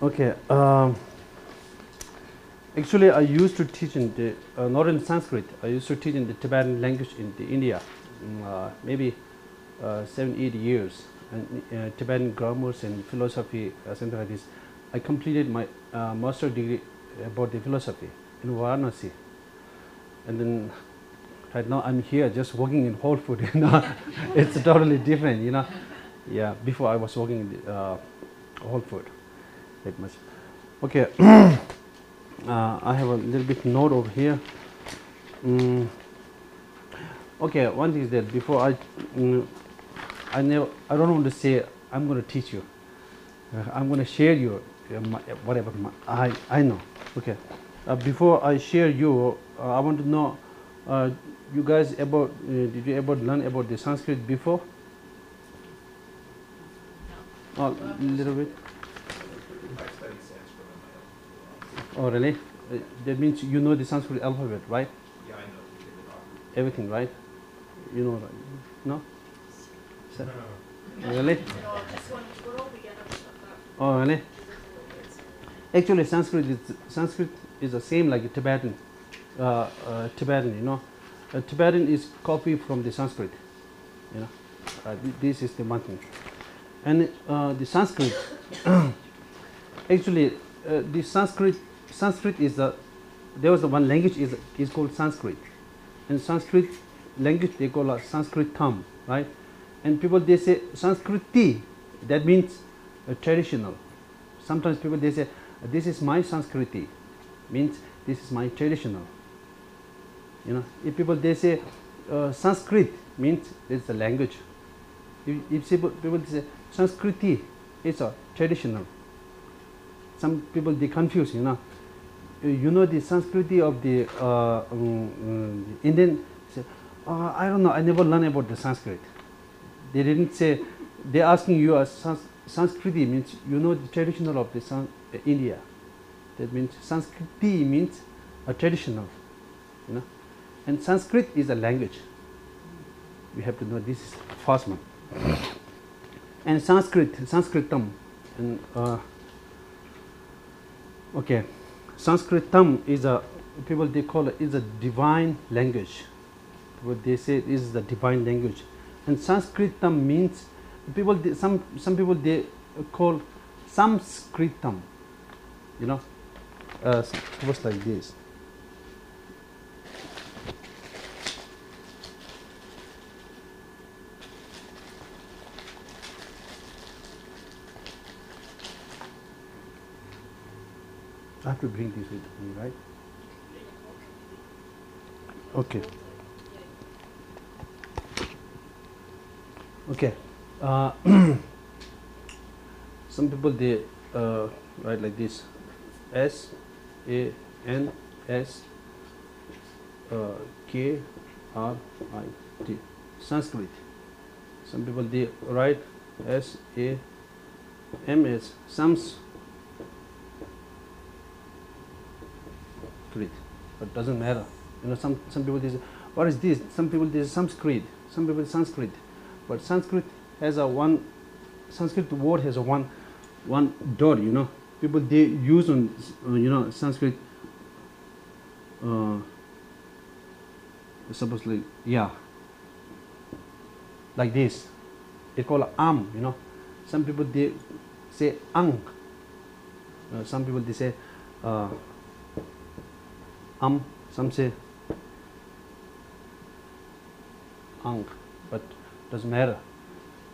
Okay. Um, actually, I used to teach in the, uh, not in Sanskrit, I used to teach in the Tibetan language in the India, mm, uh, maybe uh, seven, eight years, and uh, Tibetan grammars and philosophy, uh, something like this. I completed my uh, master degree about the philosophy in Varanasi. And then right now I'm here just working in Whole Food, you know. it's totally different, you know. Yeah, before I was working in the, uh, Whole Food. That much. Okay, uh, I have a little bit note over here. Mm. Okay, one thing is that before I, mm, I never, I don't want to say I'm going to teach you. Uh, I'm going to share you uh, my, whatever my, I I know. Okay, uh, before I share you, uh, I want to know, uh, you guys about did you ever learn about the Sanskrit before? A little bit. I studied Sanskrit on my own. Oh, really? Uh, that means you know the Sanskrit alphabet, right? Yeah, I know. we did it all. Everything, right? You know, right? no? So- No, Really? No, this one, we're all beginners at that. Oh, really? Actually, Sanskrit is Sanskrit is the same like Tibetan. Uh, uh, Tibetan, you know, uh, Tibetan is copy from the Sanskrit. You know, uh, th- this is the one thing, and uh, the Sanskrit. actually, uh, the Sanskrit Sanskrit is the there was one language is is called Sanskrit, and Sanskrit language they call a Sanskrit term, right? And people they say Sanskriti, that means uh, traditional. Sometimes people they say this is my Sanskriti, means this is my traditional. You know, if people they say uh, Sanskrit means it's the language. If, if people, people say Sanskriti, it's a traditional. Some people they confuse, you know. Uh, You know the Sanskriti of the uh, um, um, Indian. Say, uh, I don't know. I never learned about the Sanskrit. They didn't say. They're asking you a Sans- Sanskriti means you know the traditional of the San- uh, India. That means Sanskriti means a traditional, you know, and Sanskrit is a language. We have to know this is first one. And Sanskrit, Sanskritam, and uh, okay, Sanskritam is a people they call it is a divine language. What they say is the divine language, and Sanskritam means people they, some some people they call Sanskritam. You know, uh, was like this. I have to bring this with me, right? Okay. Okay. Uh, some people they uh, write like this: S A N S uh, K R I T. Sanskrit. Some people they write S A M S. Sams. Sanskrit, but doesn't matter. You know, some some people say, what is this? Some people say Sanskrit, some people Sanskrit, but Sanskrit has a one. Sanskrit word has a one, one dot. You know, people they use on uh, you know Sanskrit. Uh, supposedly, yeah, like this. They call it am. You know, some people they say ang. Uh, some people they say. Uh, am samse. Ang but doesn't matter.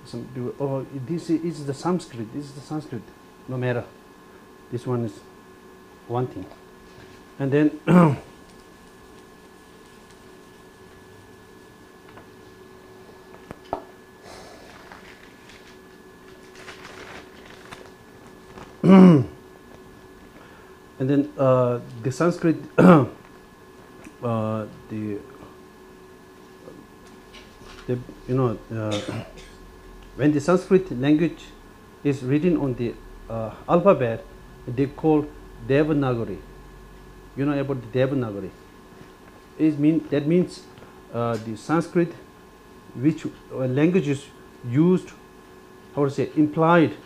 Some do oh this is the sanskrit this is the sanskrit no matter. This one is one thing. And then and then uh, the sanskrit uh, the the you know uh, when the sanskrit language is written on the uh, alphabet they call devanagari. You know about the devanagari? Is mean that means uh, the sanskrit which uh, language is used how to say implied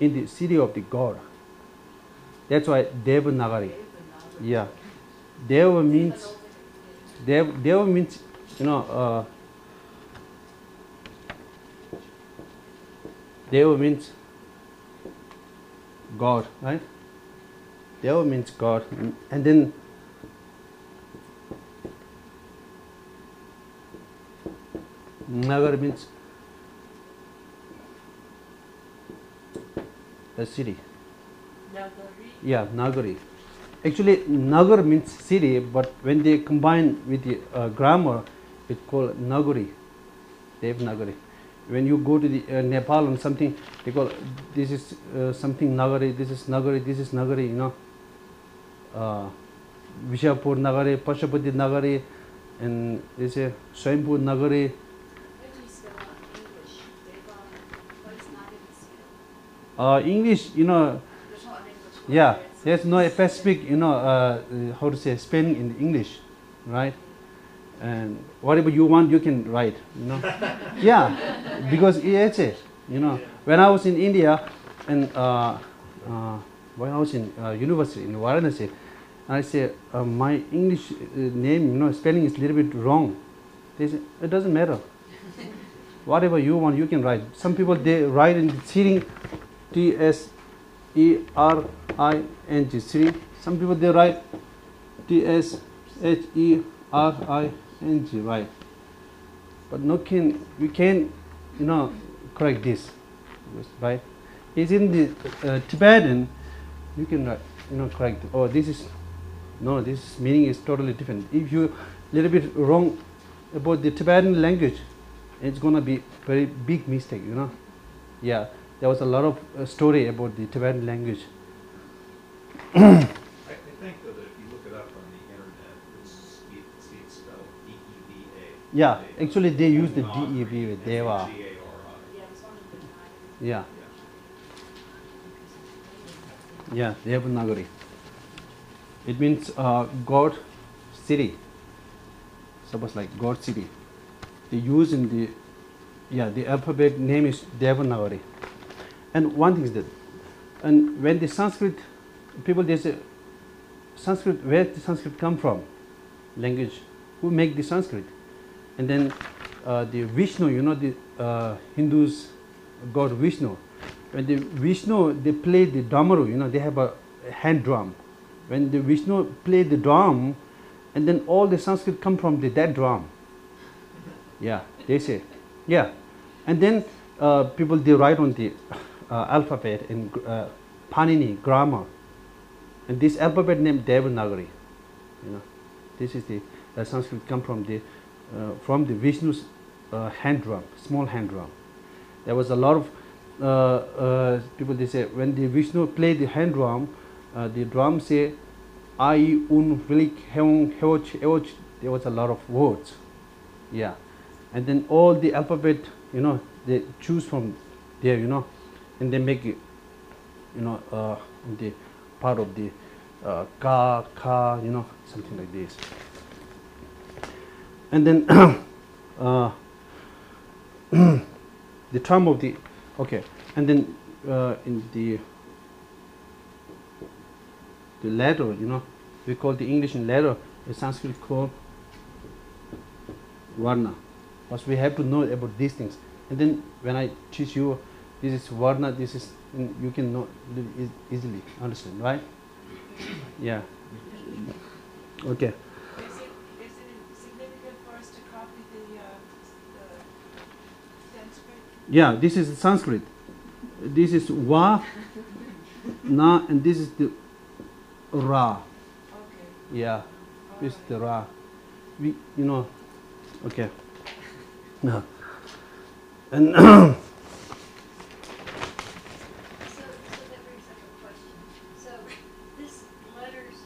in the city of the god. That's why Devanagari. Yeah. Deva means Dev, Deva means you know uh, Deva means God, right? Deva means God, and then Nagar means a city. yeah nagari. Actually nagar means city but when they combine with the uh, grammar it called nagari. Dev nagari. When you go to the uh, nepal and something they call this is uh, something nagari this is nagari this is nagari you know. Uh vishapur nagari pashupati nagari and they say swayampur nagari. Uh english you know Yeah, there's no specific, you know, uh, uh, how to say spelling in English, right? And whatever you want, you can write, you know. yeah, because it's it, you know. When I was in India, and uh, uh, when I was in uh, university in Varanasi, I said uh, my English name, you know, spelling is a little bit wrong. They said it doesn't matter. Whatever you want, you can write. Some people they write in sitting, T S E R I N G. Some people they write T S H E R I N G. Right. But no can we can you know correct this, right? It's in the uh, Tibetan. You can write you know correct. Oh, this is no. This meaning is totally different. If you little bit wrong about the Tibetan language, it's gonna be very big mistake. You know. Yeah there was a lot of uh, story about the Tibetan language. I, I think though that if you look it up on the internet, it's, it's, it's spelled D-E-V-A. Yeah, they, actually they use the D-E-V with Deva. Yeah, yeah. Yeah. Yeah, Devanagari. It means uh, God city. Suppose like God city. They use in the, yeah, the alphabet name is Devanagari. And one thing is that, and when the Sanskrit people, they say, Sanskrit, where the Sanskrit come from? Language, who make the Sanskrit? And then uh, the Vishnu, you know, the uh, Hindus, god Vishnu. When the Vishnu, they play the damaru, you know, they have a hand drum. When the Vishnu play the drum, and then all the Sanskrit come from the that drum. Yeah, they say. Yeah. And then uh, people, they write on the alphabet in uh, Panini grammar, and this alphabet named Devanagari. You know, this is the uh, Sanskrit come from the uh, from the Vishnu's uh, hand drum, small hand drum. There was a lot of uh, uh, people. They say when the Vishnu play the hand drum, uh, the drum say, "I un vilik heung heoch eoch." There was a lot of words. Yeah, and then all the alphabet, you know, they choose from there, you know, and they make it you know uh, the part of the uh, ka ka you know something like this. And then uh, the term of the okay. And then uh, in the the letter you know we call the english in letter the sanskrit called varna. Because we have to know about these things. And then when i teach you this is varna, this is you can know easily understand, right? Yeah. Okay. Is it, is it significant for us to copy the, uh, the Sanskrit? Yeah, this is Sanskrit. This is wa, na, and this is the ra. Okay. Yeah, all this is the ra. We, you know, okay. No. And So, so that brings up a question. So, this letters,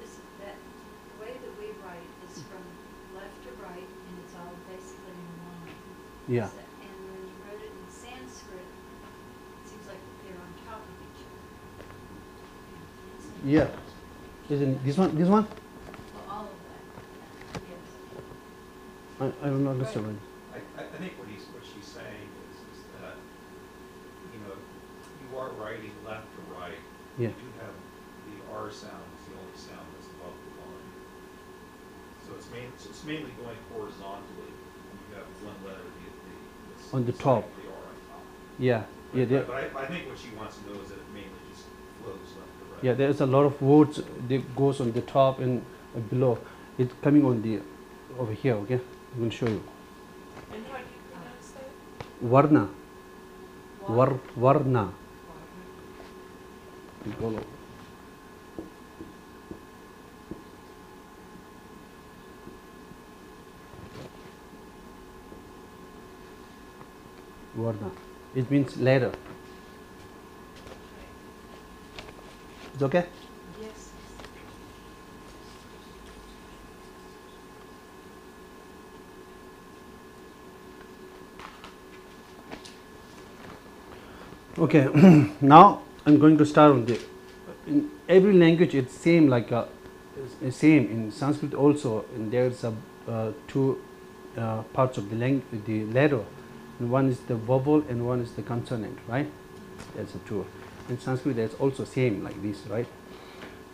this, that, the way that we write is from left to right, and it's all basically in line. Yeah, And when you wrote it in Sanskrit, it seems like they're on top of each other. yeah. Isn't this one? This one? Well, all of that, yes. I, I don't understand. I, I I think what he's, what she's saying is, is that, you know, you are writing left to right. Yeah. You do have the R sound is the only sound that's above the line. So it's main, so it's mainly going horizontally, you have one letter, the, the. s- On the top. of The R on top. Yeah, yeah, But, there, but I, I think what she wants to know is that it mainly just flows left to right. yeah. There's a lot of words that goes on the top and uh, below. It's coming on the over here. Okay, I'm gonna show you. And how do you pronounce that? Varna, var, varna. Go- Varna. It means ladder. It's okay? Yes. Okay, now I'm going to start with the. In every language, it's same like uh, it's same in Sanskrit also. And there's a uh, two uh, parts of the lang- the letter, and one is the vowel and one is the consonant, right? That's a two. In Sanskrit, that's also same like this, right?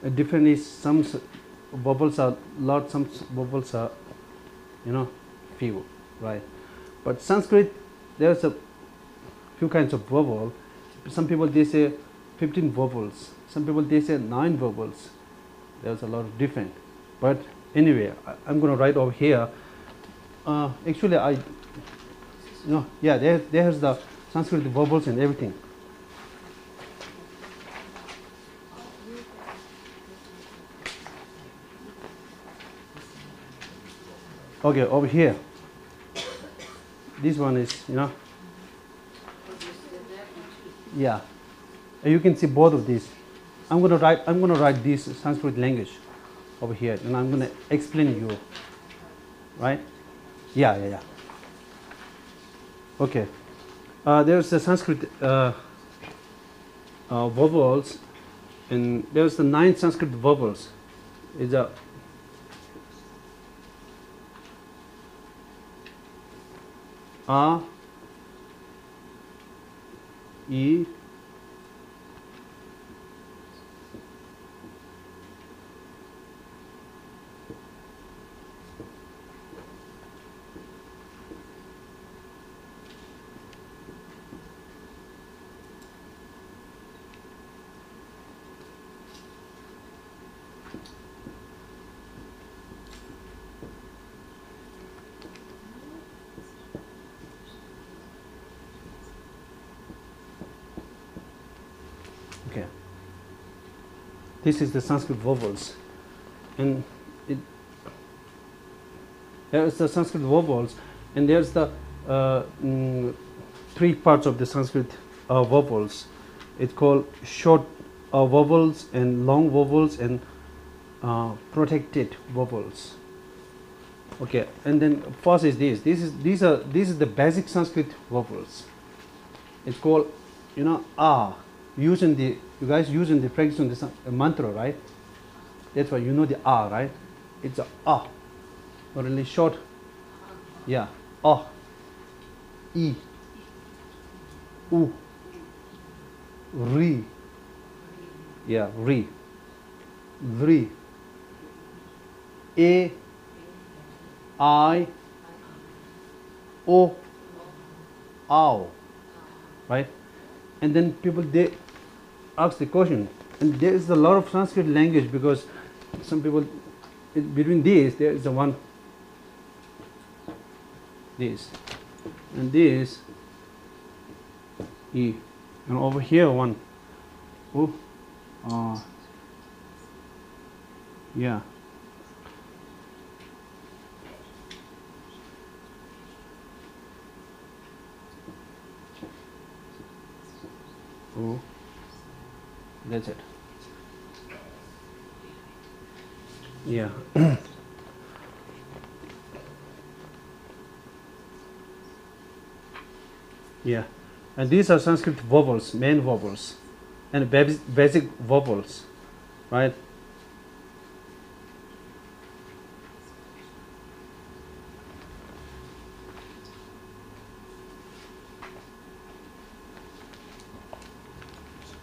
The different is some vowels are lot, some vowels are, you know, few, right? But Sanskrit, there's a few kinds of vowel. Some people they say 15 vowels. Some people they say nine vowels. There's a lot of different. But anyway, I, I'm going to write over here. Uh, actually, I, no, yeah, there, there's the Sanskrit vowels and everything. Okay, over here. This one is, you know, yeah. You can see both of these. I'm gonna write. I'm gonna write this Sanskrit language over here, and I'm gonna explain you. Right? Yeah, yeah, yeah. Okay. Uh, there's the Sanskrit uh, uh, vowels, and there's the nine Sanskrit vowels. Is a A, E, Okay. This is the Sanskrit vowels, and it there is the Sanskrit vowels, and there's the uh, mm, three parts of the Sanskrit uh, vowels. It's called short uh, vowels and long vowels and uh, protected vowels. Okay, and then first is this. This is these are this is the basic Sanskrit vowels. It's called, you know, ah using the you guys using the practice on the uh, mantra right? That's why you know the ah right? It's a ah or really short yeah ah e. U. Re. Yeah re. Vri. A. I. O. Ow right? And then people they ask the question. And there is a lot of sanskrit language because some people between these there is the one this. And this e. And over here one. Oh uh, yeah. Oh that's it. Yeah. Yeah. And these are sanskrit vowels main vowels and basic vowels right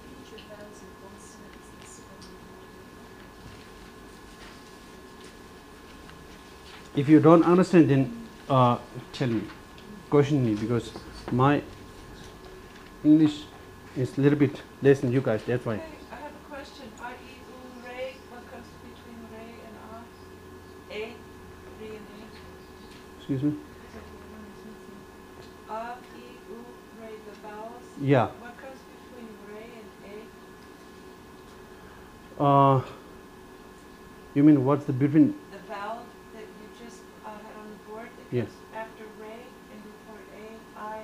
Future vowels and consonants and spoken if you don't understand, then uh, tell me, question me because my English is a little bit less than you guys. That's why. I have a question. I, E, U, Ray, what comes between Ray and A? A, and A? Excuse me. Is that the one that's missing? A, E, U, Ray, the vowels? Yeah. What comes between Ray and A? Uh, you mean what's the between? The vowel that you just uh, had on the board that Yes. after Ray and before A, I,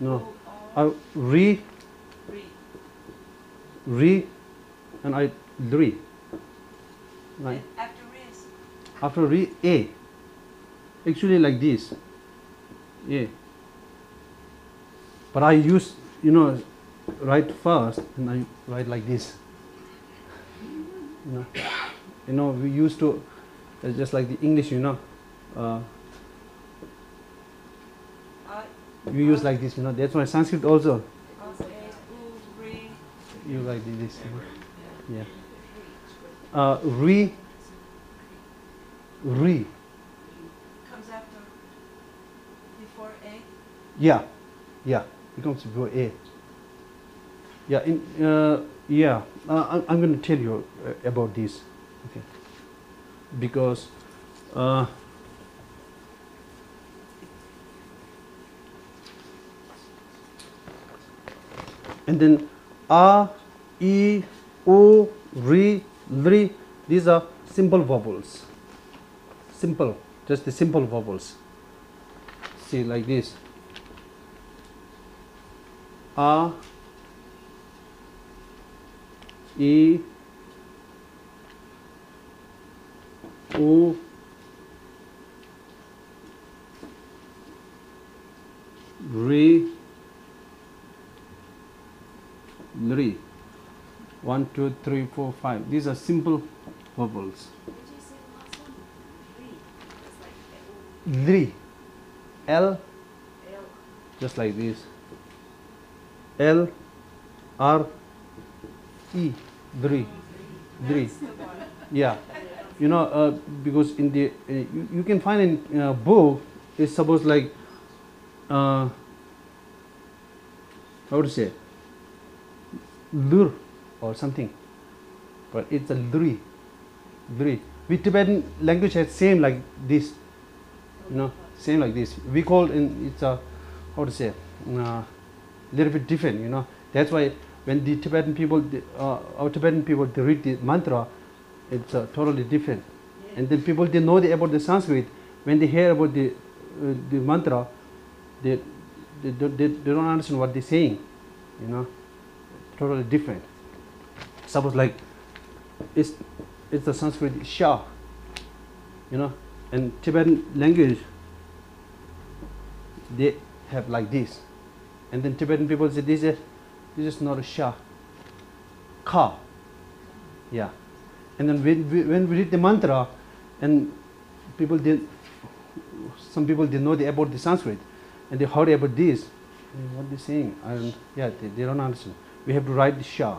No. U, O, Uh, re, Re. re, and I re. Right. After Re is After re, a. Actually, like this. A. But I use, you know, write first, and I write like this. You know, you know, we used to, uh, just like the English, you know, uh, I, we use like this, you know. That's why Sanskrit also A, U, Re. you like this. You know? Yeah. Uh, re, re. Comes after, before A. Yeah, yeah, it comes before A. Yeah, in, uh, yeah, uh, I'm, I'm going to tell you uh, about this, okay? Because, uh, and then A, E, O, Re, Lri, these are simple vowels. Simple, just the simple vowels. See, like this. A E O Re Lri one two three four five. These are simple vowels. Did you say the last one? Re. It's like Lri L. Just like this. L R E. Dri. Dri. Yeah. You know uh, because in the uh, you, you can find in uh, book it's supposed like uh, how to say lur or something. But it's a luri luri. With tibetan language has same like this you know same like this. We call in it's a how to say uh, little bit different you know. That's why when the tibetan people the, uh, our tibetan people they read the mantra it's uh, totally different. And then people they know the, about the sanskrit. When they hear about the uh, the mantra they they, they they don't understand what they're saying you know totally different. Suppose like it's it's the sanskrit sha you know and tibetan language they have like this. And then tibetan people say this is this is not a sha ka. Yeah. And then when we, when we read the mantra and people did some people didn't know the, about the sanskrit and they heard about this what they saying don't, yeah they, they don't understand we have to write the sha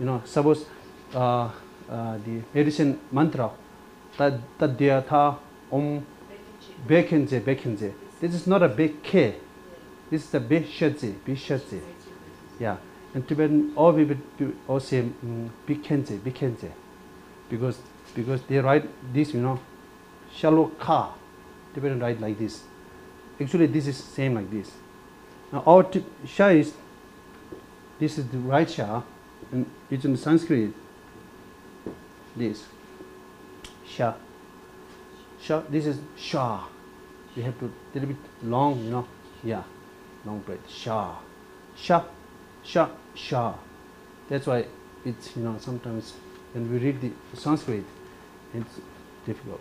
you know suppose uh, uh, the medicine mantra tad tadya tha om bekenje bekenje this is not a big bekke this is a beshaje beshaje yeah. And tibetan all we would all say mm, bekenje bekenje because because they write this you know shallow ka tibetan write like this. Actually this is same like this. Now our sha is this is the right sha and it's in sanskrit. This. Sha sha this is sha you have to little bit long you know? Yeah. Long breath. Sha sha sha sha that's why it's you know sometimes when we read the sanskrit it's difficult.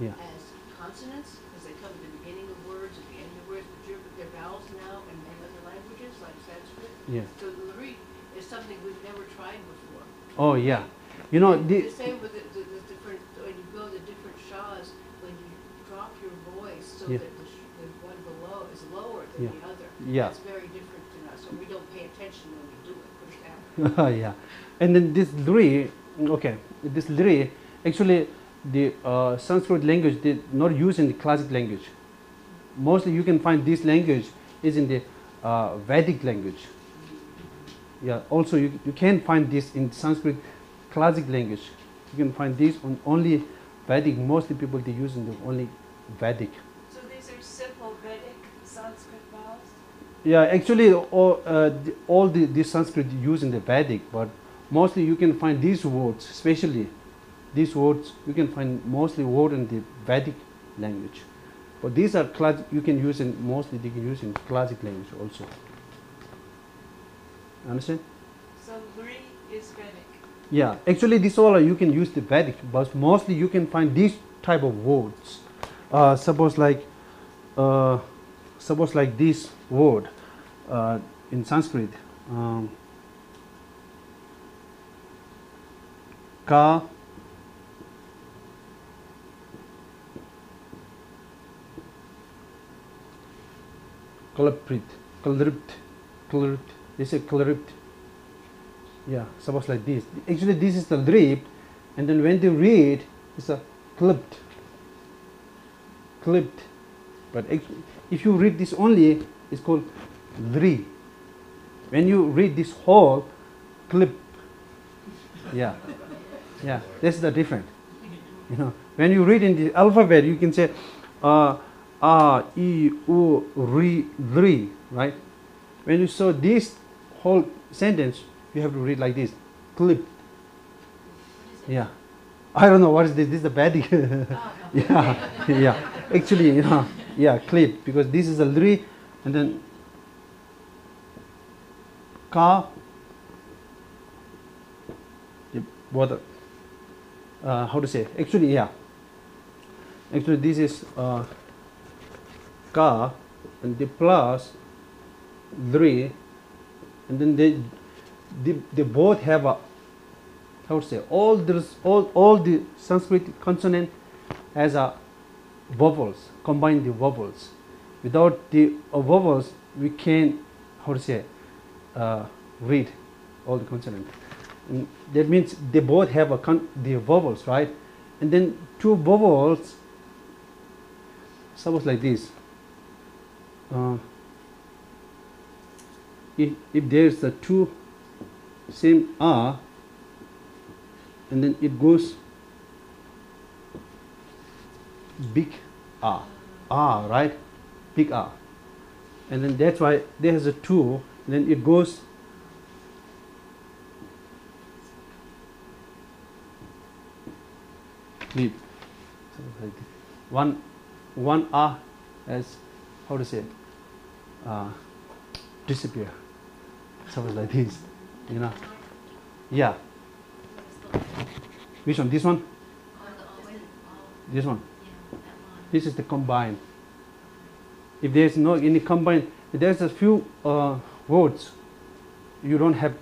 Yeah as consonants, because they come at the beginning of words, at the end of words, but they're vowels now in many other languages, like Sanskrit. yeah So the Luri is something we've never tried before. oh yeah you know the The same with the, the, the different, when you go the different shahs, when you drop your voice so Yeah. that the, the one below is lower than Yeah. the other. Yeah. That's very different to us, or we don't pay attention when we do it, put it that yeah, and then this three, okay, this three actually the uh, Sanskrit language did not use in the classic language. Mostly you can find this language is in the uh, Vedic language. Yeah, also you, you can find this in Sanskrit classic language. You can find this on only Vedic. Mostly people they use in the only Vedic. So these are simple Vedic Sanskrit vowels? Yeah, actually, all, uh, the, all the, the Sanskrit used in the Vedic, but mostly you can find these words, especially these words, you can find mostly word in the Vedic language. But these are class, you can use in mostly they can use in classic language also. Understand? So Lri is Vedic. Yeah, actually, this all you can use the Vedic, but mostly you can find these type of words. Uh, suppose like, uh, suppose like this word uh, in Sanskrit, um, ka. Kalaprit, kalript, kalript. They say kalript. Yeah, suppose like this. Actually, this is the drip, and then when they read, it's a clipped. Clipped. But if you read this only, it's called dri. When you read this whole, clip. Yeah, yeah, that's the difference. You know, when you read in the alphabet, you can say uh, a, e, u, ri, dri, right? When you saw this whole sentence, you have to read like this. Clip. Yeah. I don't know what is this. This is a bad yeah yeah. Actually you know yeah clip. Because this is a three and then ka what uh, how to say? Actually yeah. Actually this is uh, and the plus three and then they they, they both have a how to say all this all all the Sanskrit consonant has a vowels combine the vowels. Without the uh, vowels we can how to say uh, read all the consonant. And that means they both have a con- the vowels right? And then two vowels suppose like this uh, if, if there's the two same R and then it goes big R R right? Big R and then that's why there's a two then it goes one one R as how to say uh, disappear? Something like this you know? Yeah. Which one this one? This one? This is the combine. If there's no any combine there's a few uh, words you don't have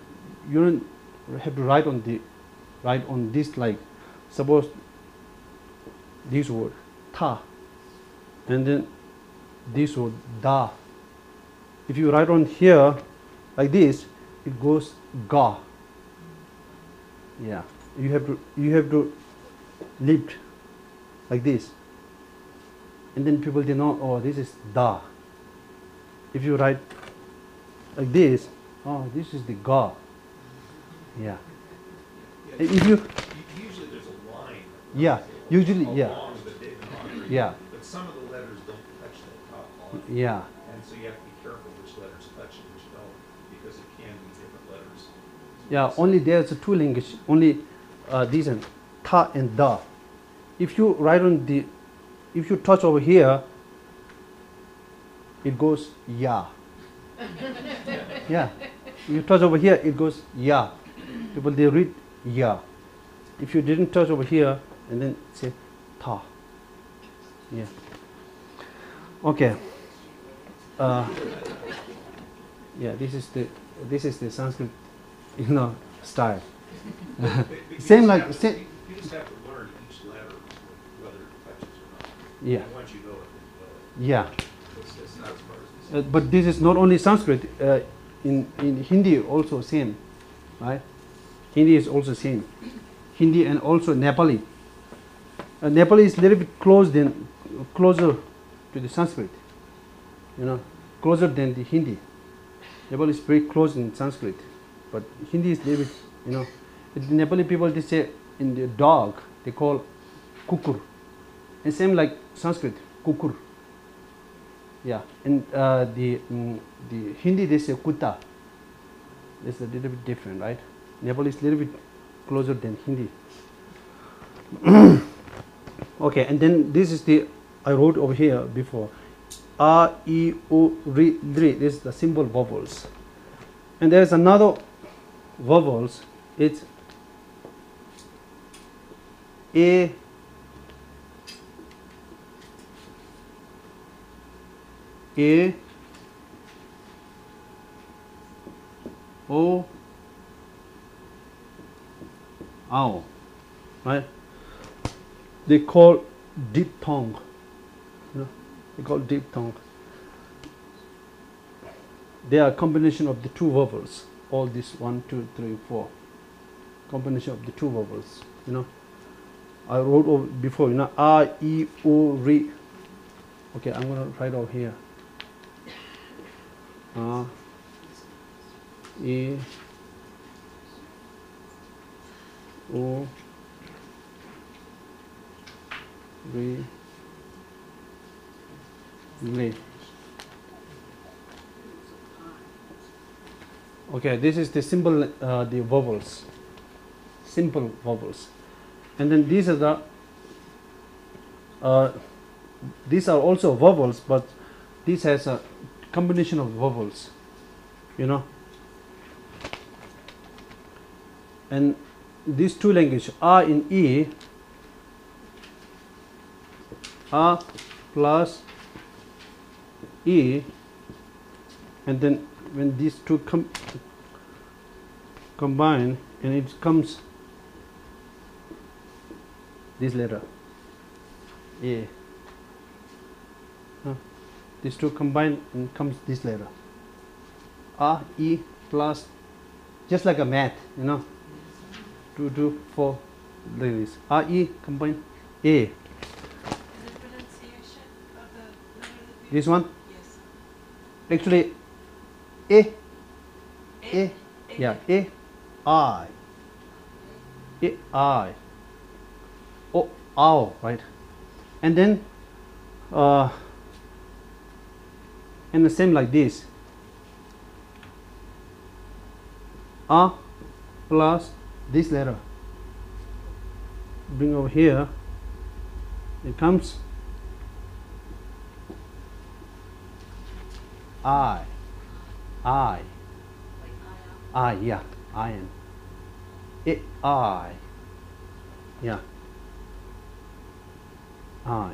you don't have to write on the write on this like suppose this word ta and then this word da. If you write on here like this it goes ga. Yeah. You have to you have to lift like this. And then people they know oh this is da. If you write like this oh this is the ga. Yeah. Yeah, if you Usually there's a line. Yeah, usually, yeah. Along the date and Yeah. Yeah. And so you have to be careful which letters touch and which don't, because it can be different letters. So yeah, only there's a two language, only uh, these and ta and da. If you write on the, if you touch over here, it goes ya. yeah. You touch over here, it goes ya. People, they read ya. If you didn't touch over here, and then say ta. Yeah. Okay. Uh, yeah, this is the this is the Sanskrit, you know, style. But- but you Same like- have same- You you just have to learn each letter, whether it touches or not. Yeah. And once you know it, then you know it. Yeah, It's, it's not as as Uh, but this is not only Sanskrit. Uh, in in Hindi also same, right? Hindi is also same. Hindi and also Nepali. Uh, Nepali is a little bit close than closer to the Sanskrit. You know, closer than the Hindi. Nepali is very close in Sanskrit, but Hindi is little bit. You know, the Nepali people they say in the dog they call kukur, and same like Sanskrit kukur. Yeah, and uh, the mm, the Hindi they say kuta. It's a little bit different, right? Nepali is a little bit closer than Hindi. okay, and then this is the I wrote over here before. A, E, O, Ri, Dri. This is the symbol vowels, and there is another vowels. It's A, A O right they call diphthong know they call diphthong they are a combination of the two vowels all this one two three four. Combination of the two vowels you know. I wrote over before you know a e o re okay I'm gonna write over here. A e o re okay this is the symbol uh, the vowels. Simple vowels. And then these are the uh, these are also vowels but this has a combination of vowels you know. And these two language a in e a plus e and then when these two com- combine and it comes this letter a. Huh? these two combine and comes this letter. A e plus just like a math you know? Two two four like this. A e combine a. This the pronunciation of the letter that we. this one Yes. Actually a. A. Yeah a. I. A i. O ow right? And then uh and the same like this. A plus this letter. Bring over here. It comes i i I, yeah, iron. It, I. Yeah. I.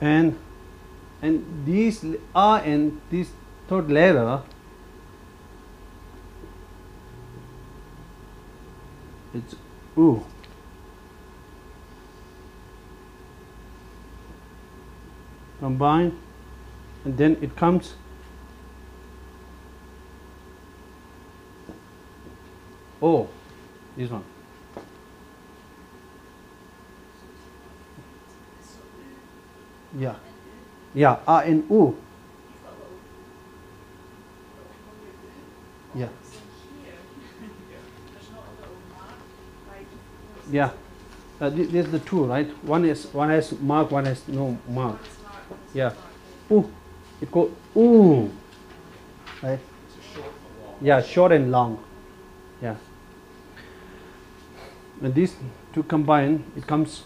And, and these I and this third letter, it's U. Combine, and then it comes Oh, this one. Yeah. Yeah, A and U. Yeah. Yeah. Uh, thi- there's the two, right? One is one has mark, one has no mark. Yeah. Ooh. It go ooh. Right? Short. Yeah, short and long. Yeah. And these two combine, it comes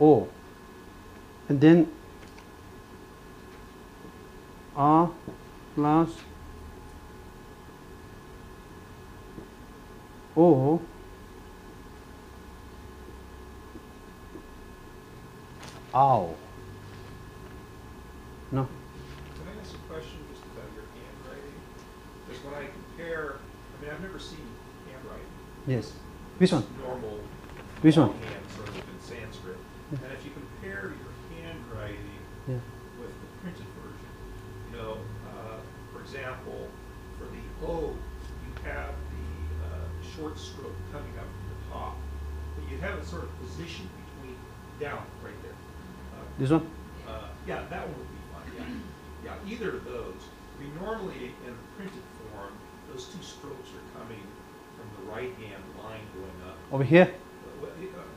O. And then A plus O ow. No. Can I ask a question just about your handwriting? Because when I compare, I mean, I've never seen handwriting. Yes. Which one? Normal. Which one? sort of in Sanskrit. And if you compare your handwriting Yeah. with the printed version. You know, uh, for example, for the O, you have the uh, short stroke coming up from the top, but you have it sort of positioned between, down, right there. Uh, This one? uh, Yeah, that one would be yeah. Yeah, either of those. I mean, normally in the printed form, those two strokes are coming from the right-hand line going up, Over here? uh, well,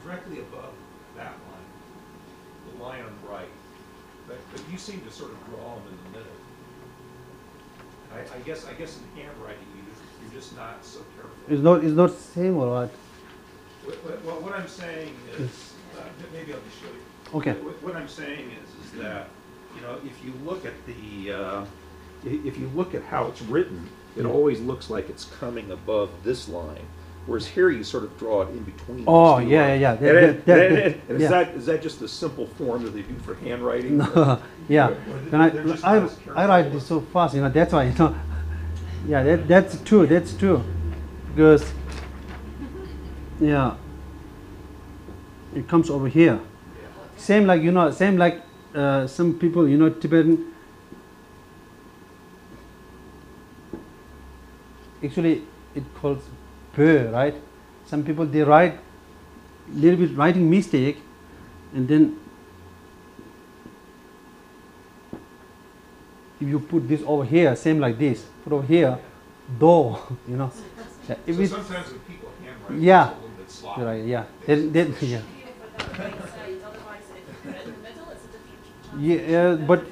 directly above that line, the line on the right. But, but you seem to sort of draw them in the middle. I, I guess, I guess in handwriting, you, you're just not so careful. It's not, it's not same or what? What, what- I'm saying is, uh, maybe I'll just show you. Okay. What, what I'm saying is, is that, you know, if you look at the, uh, if you look at how it's written, it Yeah. always looks like it's coming above this line, whereas here you sort of draw it in between. these Oh, two yeah, lines. yeah, yeah. And, That- it- that- and that- it- and yeah. is that, is that just the simple form that they do for handwriting? No, yeah. Or When I, they're just I, not as I careful? write this so fast, you know, that's why, you know. Yeah, that, that's true, that's true. Because, yeah, it comes over here. Same like, you know, same like uh, some people, you know, Tibetan. Actually, it calls per, right? Some people they write little bit writing mistake, and then if you put this over here, same like this, put over here, do, you know. Yeah, if So sometimes when people handwrite, Yeah. it's a little bit sloppy. right, yeah, then, then, yeah. Yeah, uh, but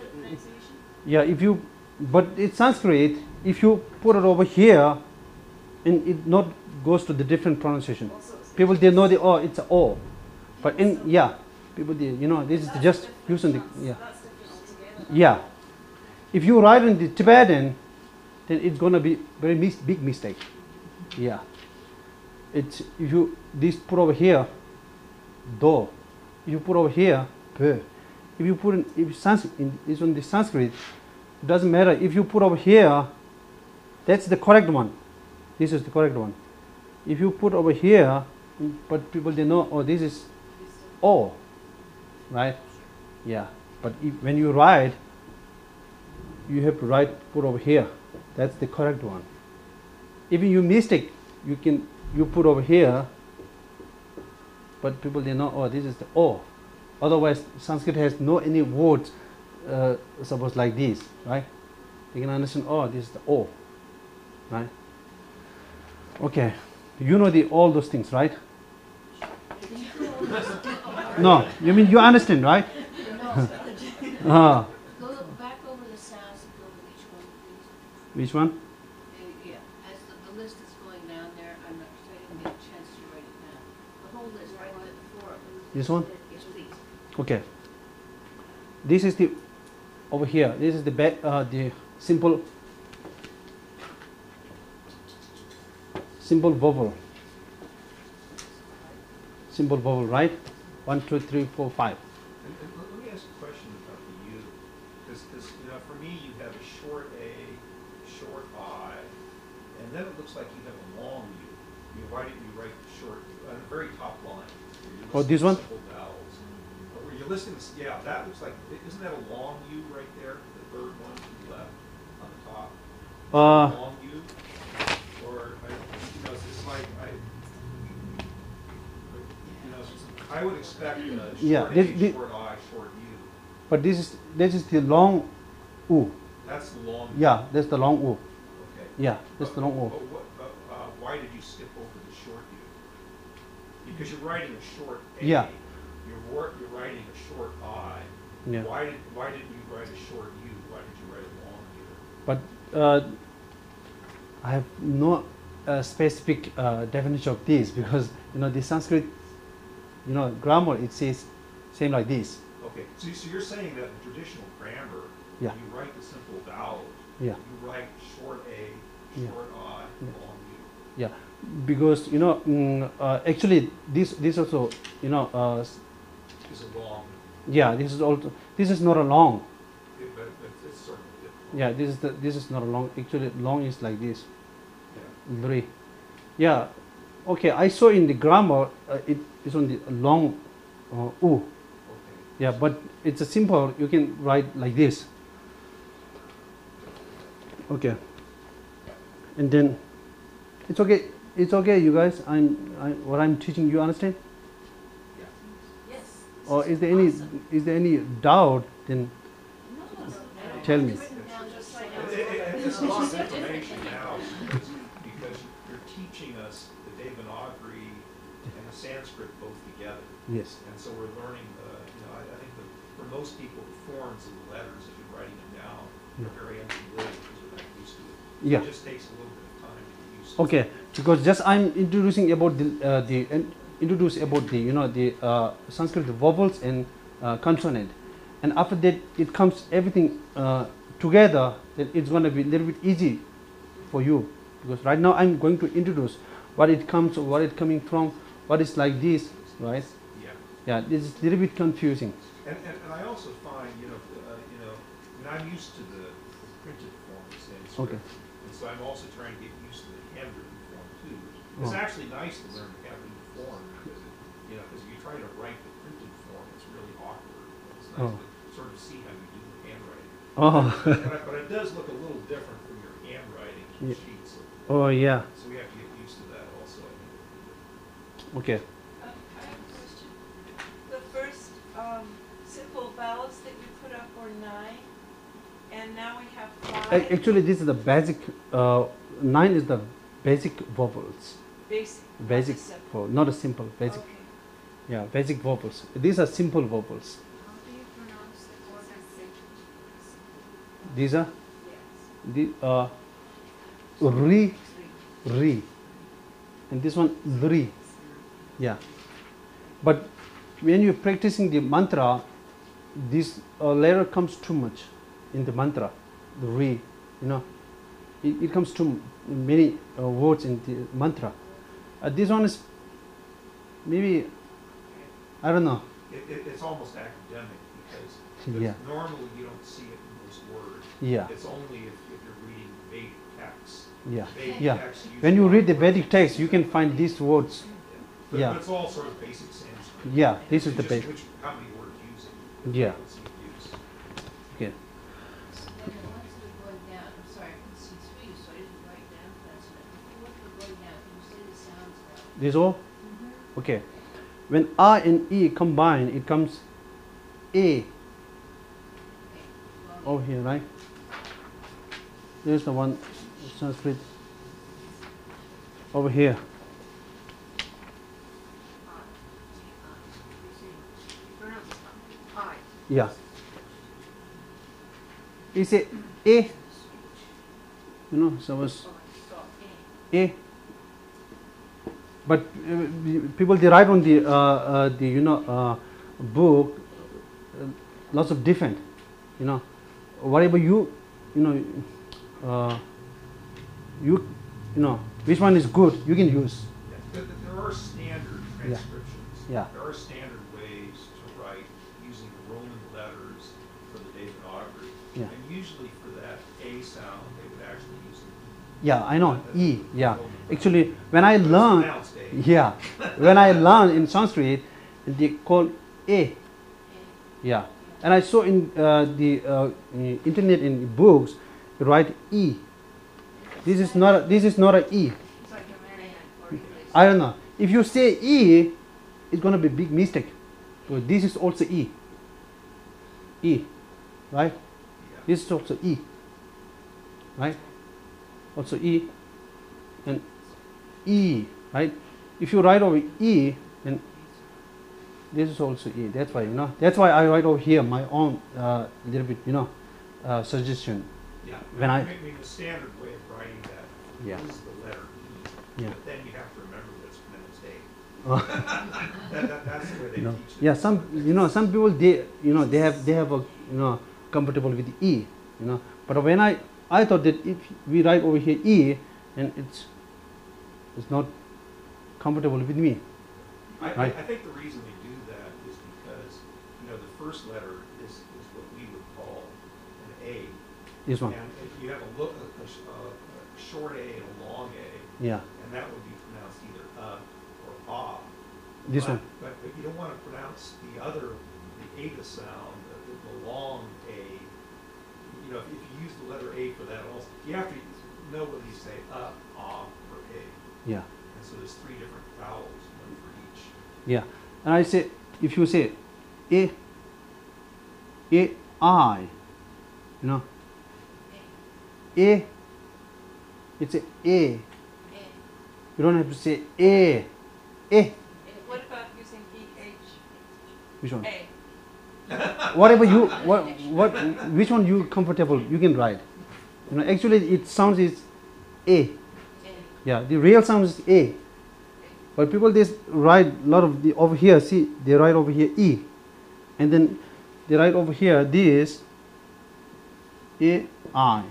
yeah, if you, but it's Sanskrit. If you put it over here, and it not goes to the different pronunciation. People they know the oh, it's a o, but in yeah, people they you know this is just using the yeah yeah. If you write in the Tibetan, then it's gonna be very mis- big mistake. Yeah. It's if you this put over here, do. You put over here. If you put in if Sanskrit in this one the Sanskrit, it doesn't matter. If you put over here, that's the correct one. This is the correct one. If you put over here, but people they know oh this is O, right? Yeah. But if, when you write, you have to write put over here. That's the correct one. If you mistake, you can you put over here. But people they know oh this is the O. Otherwise, Sanskrit has no any words. Uh, suppose like this, right? You can understand. Oh, this is the O, right? Okay, you know the all those things, right? no, you mean you understand, right? Ah, Go back over the sounds go to each one, which one? Uh, Yeah, as the, the list is going down there, I'm not, I didn't get a chance to write it down. The whole list, right, the four. This one? Okay. This is the over here. This is the uh, the simple simple vowel. Simple vowel, right? One, two, three, four, five. And, and let- me ask a question about the U, because, you know, for me, you have a short A, short I, and then it looks like you have a long U. You didn't you write short, on the very top line. Oh, this one? Simple vowels. Where you're listing, this- yeah, that looks like, isn't that a long U right there, the third one to the left, on the top? Uh, Long U? Or, I, you know, it's like, I, you know, I would expect a Yeah, short this- A, this- short I, short U. but this is this is the long u. That's the long. Yeah, that's the long u. Okay. Yeah, that's the long u. But what, but, uh, why did you skip over the short U? Because you're writing a short A. Yeah. You're you're writing a short I. Yeah. Why did, why didn't you write a short U? Why did you write a long U? But uh, I have no uh, specific uh, definition of this because you know the Sanskrit, you know, grammar it says same like this. Okay, so, so you're saying that in traditional grammar, Yeah. you write the simple vowels. Yeah. You write short A, Yeah. short I, Yeah. long U. Yeah, because you know mm, uh, actually this this also you know uh, Is a long, yeah this is also this is not a long. it- but, but it's sort of. Yeah, this is the this is not a long. Actually, long is like this. Yeah. Three. Yeah. Okay, I saw in the grammar uh, it is on the long uh, u. Okay. Yeah, but it's a simple. You can write like this. Okay. And then it's okay. It's okay, you guys. I'm I, what I'm teaching. You understand? Or is there any is there any doubt? Then tell me. It's a lot of information now because you're teaching us the Devanagari and the Sanskrit both together. Yes. And so we're learning, uh, you know, I, I think that for most people, the forms of the letters, as you're writing them down, are very unfamiliar because we're not used to it. Yeah. It just takes a little bit of time to get used to. Okay. Because just I'm introducing about the uh, the introduce about the you know the uh, Sanskrit vowels and uh, consonant, and after that it comes everything uh, together. Then it's going to be a little bit easy for you because right now I'm going to introduce what it comes, what it coming from, what is like this, right? Yeah. Yeah, this is a little bit confusing. And, and, and I also find, you know, uh, you know, and I'm used to the the printed form of Sanskrit. Okay. And so I'm also trying to get used to the handwritten form too. It's Oh. actually nice to learn the handwritten form try to write the printed form, it's really awkward. It's nice Oh. to sort of see how you do the handwriting. Oh, But, it- but it does look a little different from your handwriting Yeah. sheets. Oh yeah. So we have to get used to that also. Okay. Um, I have a question. The first, um, simple vowels that you put up were nine, and now we have five Actually, this is the basic. Uh, nine is the basic vowels. basic. Basic, the simple. vowel, not a simple. Basic. Okay. Yeah, basic vowels. These are simple vowels. How do you pronounce the order? These are Yes. the uh, ri, ri, and this one lri. Yeah, but when you're practicing the mantra, this uh, letter comes too much in the mantra, the ri. You know, it, it comes too many uh, words in the mantra. Uh, this one is maybe I don't know. It, it, it's almost academic because, because Yeah. normally you don't see it in those words. Yeah, It's only if, if you're reading Vedic texts. yeah. Vedic Yeah. texts When you read the. Vedic text, you can find these words. But, yeah. but it's all sort of basic Sanskrit. Yeah, this is the basic. Which, how many words using. Yeah. What's use. Mm-hmm. Okay. So then the ones that are going down, I'm sorry, I couldn't see through you, so I didn't write down fast enough. The fourth one going down, can you say the sounds all? Okay. When A and E combine, it comes A over here, right? There's the one Sanskrit over here. Yeah. Is it A? You know, so was A. But uh, people they write on the uh, uh, the you know uh, book uh, lots of different you know whatever you you know uh, you you know which one is good you can use Yeah. There, there are standard Yeah. transcriptions. Yeah. There are standard ways to write using the Roman letters for the Devanagari. Yeah. And usually for that A sound, they would actually use yeah I know E yeah actually when I But learned yeah when I learned in Sanskrit they call A yeah and I saw in uh, the uh, internet in books write E this is not a, this is not a E I don't know. If you say E, it's to be big mistake. So this is also E. E, right? This is also E, right? Also E and E, right? If you write over E, then this is also E. That's why you know. That's why I write over here my own uh, little bit, you know, uh, suggestion. Yeah. When I- I mean, the standard way of writing that is Yeah. is the letter E. Yeah. But then you have to remember that it's pronounced A. Oh. That, that, that's the way they you know teach it. yeah some you know some people they you know they have they have a you know comfortable with e you know but when i i thought that if we write over here e and it's it's not comfortable with me I, Right. I think the reason they do that is because, you know, the first letter is, is what we would call an A. this one And if you have a look, a, a, a, a short A and a long A, yeah and that would be pronounced either uh or ah. this But- one But, but you don't want to pronounce the other, the eta sound, the, the long A, you know, if, if you use the letter A for that also, you have to know whether you say uh, ah, or A. Yeah. And so there's three different vowels, one for each. Yeah. And I say, if you say A, A, I, you know, A, it's a A. You don't have to say A, A. What about using EH? Which one? A. Whatever you, what, what, which one you comfortable, you can write. You know, actually it sounds is A. Yeah, the real sound is A. But people they write a lot of the over here. See, they write over here E, and then they write over here this A I.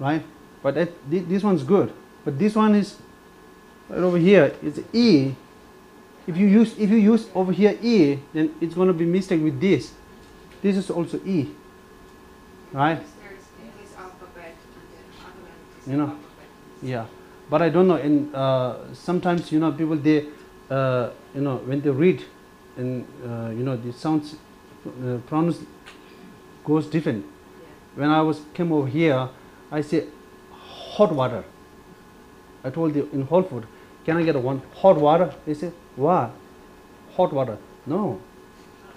Right, but this one's good. But this one is right over here. It's E. If you use if you use over here E, then it's going to be mistake with this. This is also E. Right. You know, Yeah, but I don't know. And uh, sometimes you know people they uh, you know when they read and uh, you know the sounds uh, pronounce goes different. When I was came over here, I say hot water. I told you in Whole Food, can I get one hot water? They say what? Hot water? No,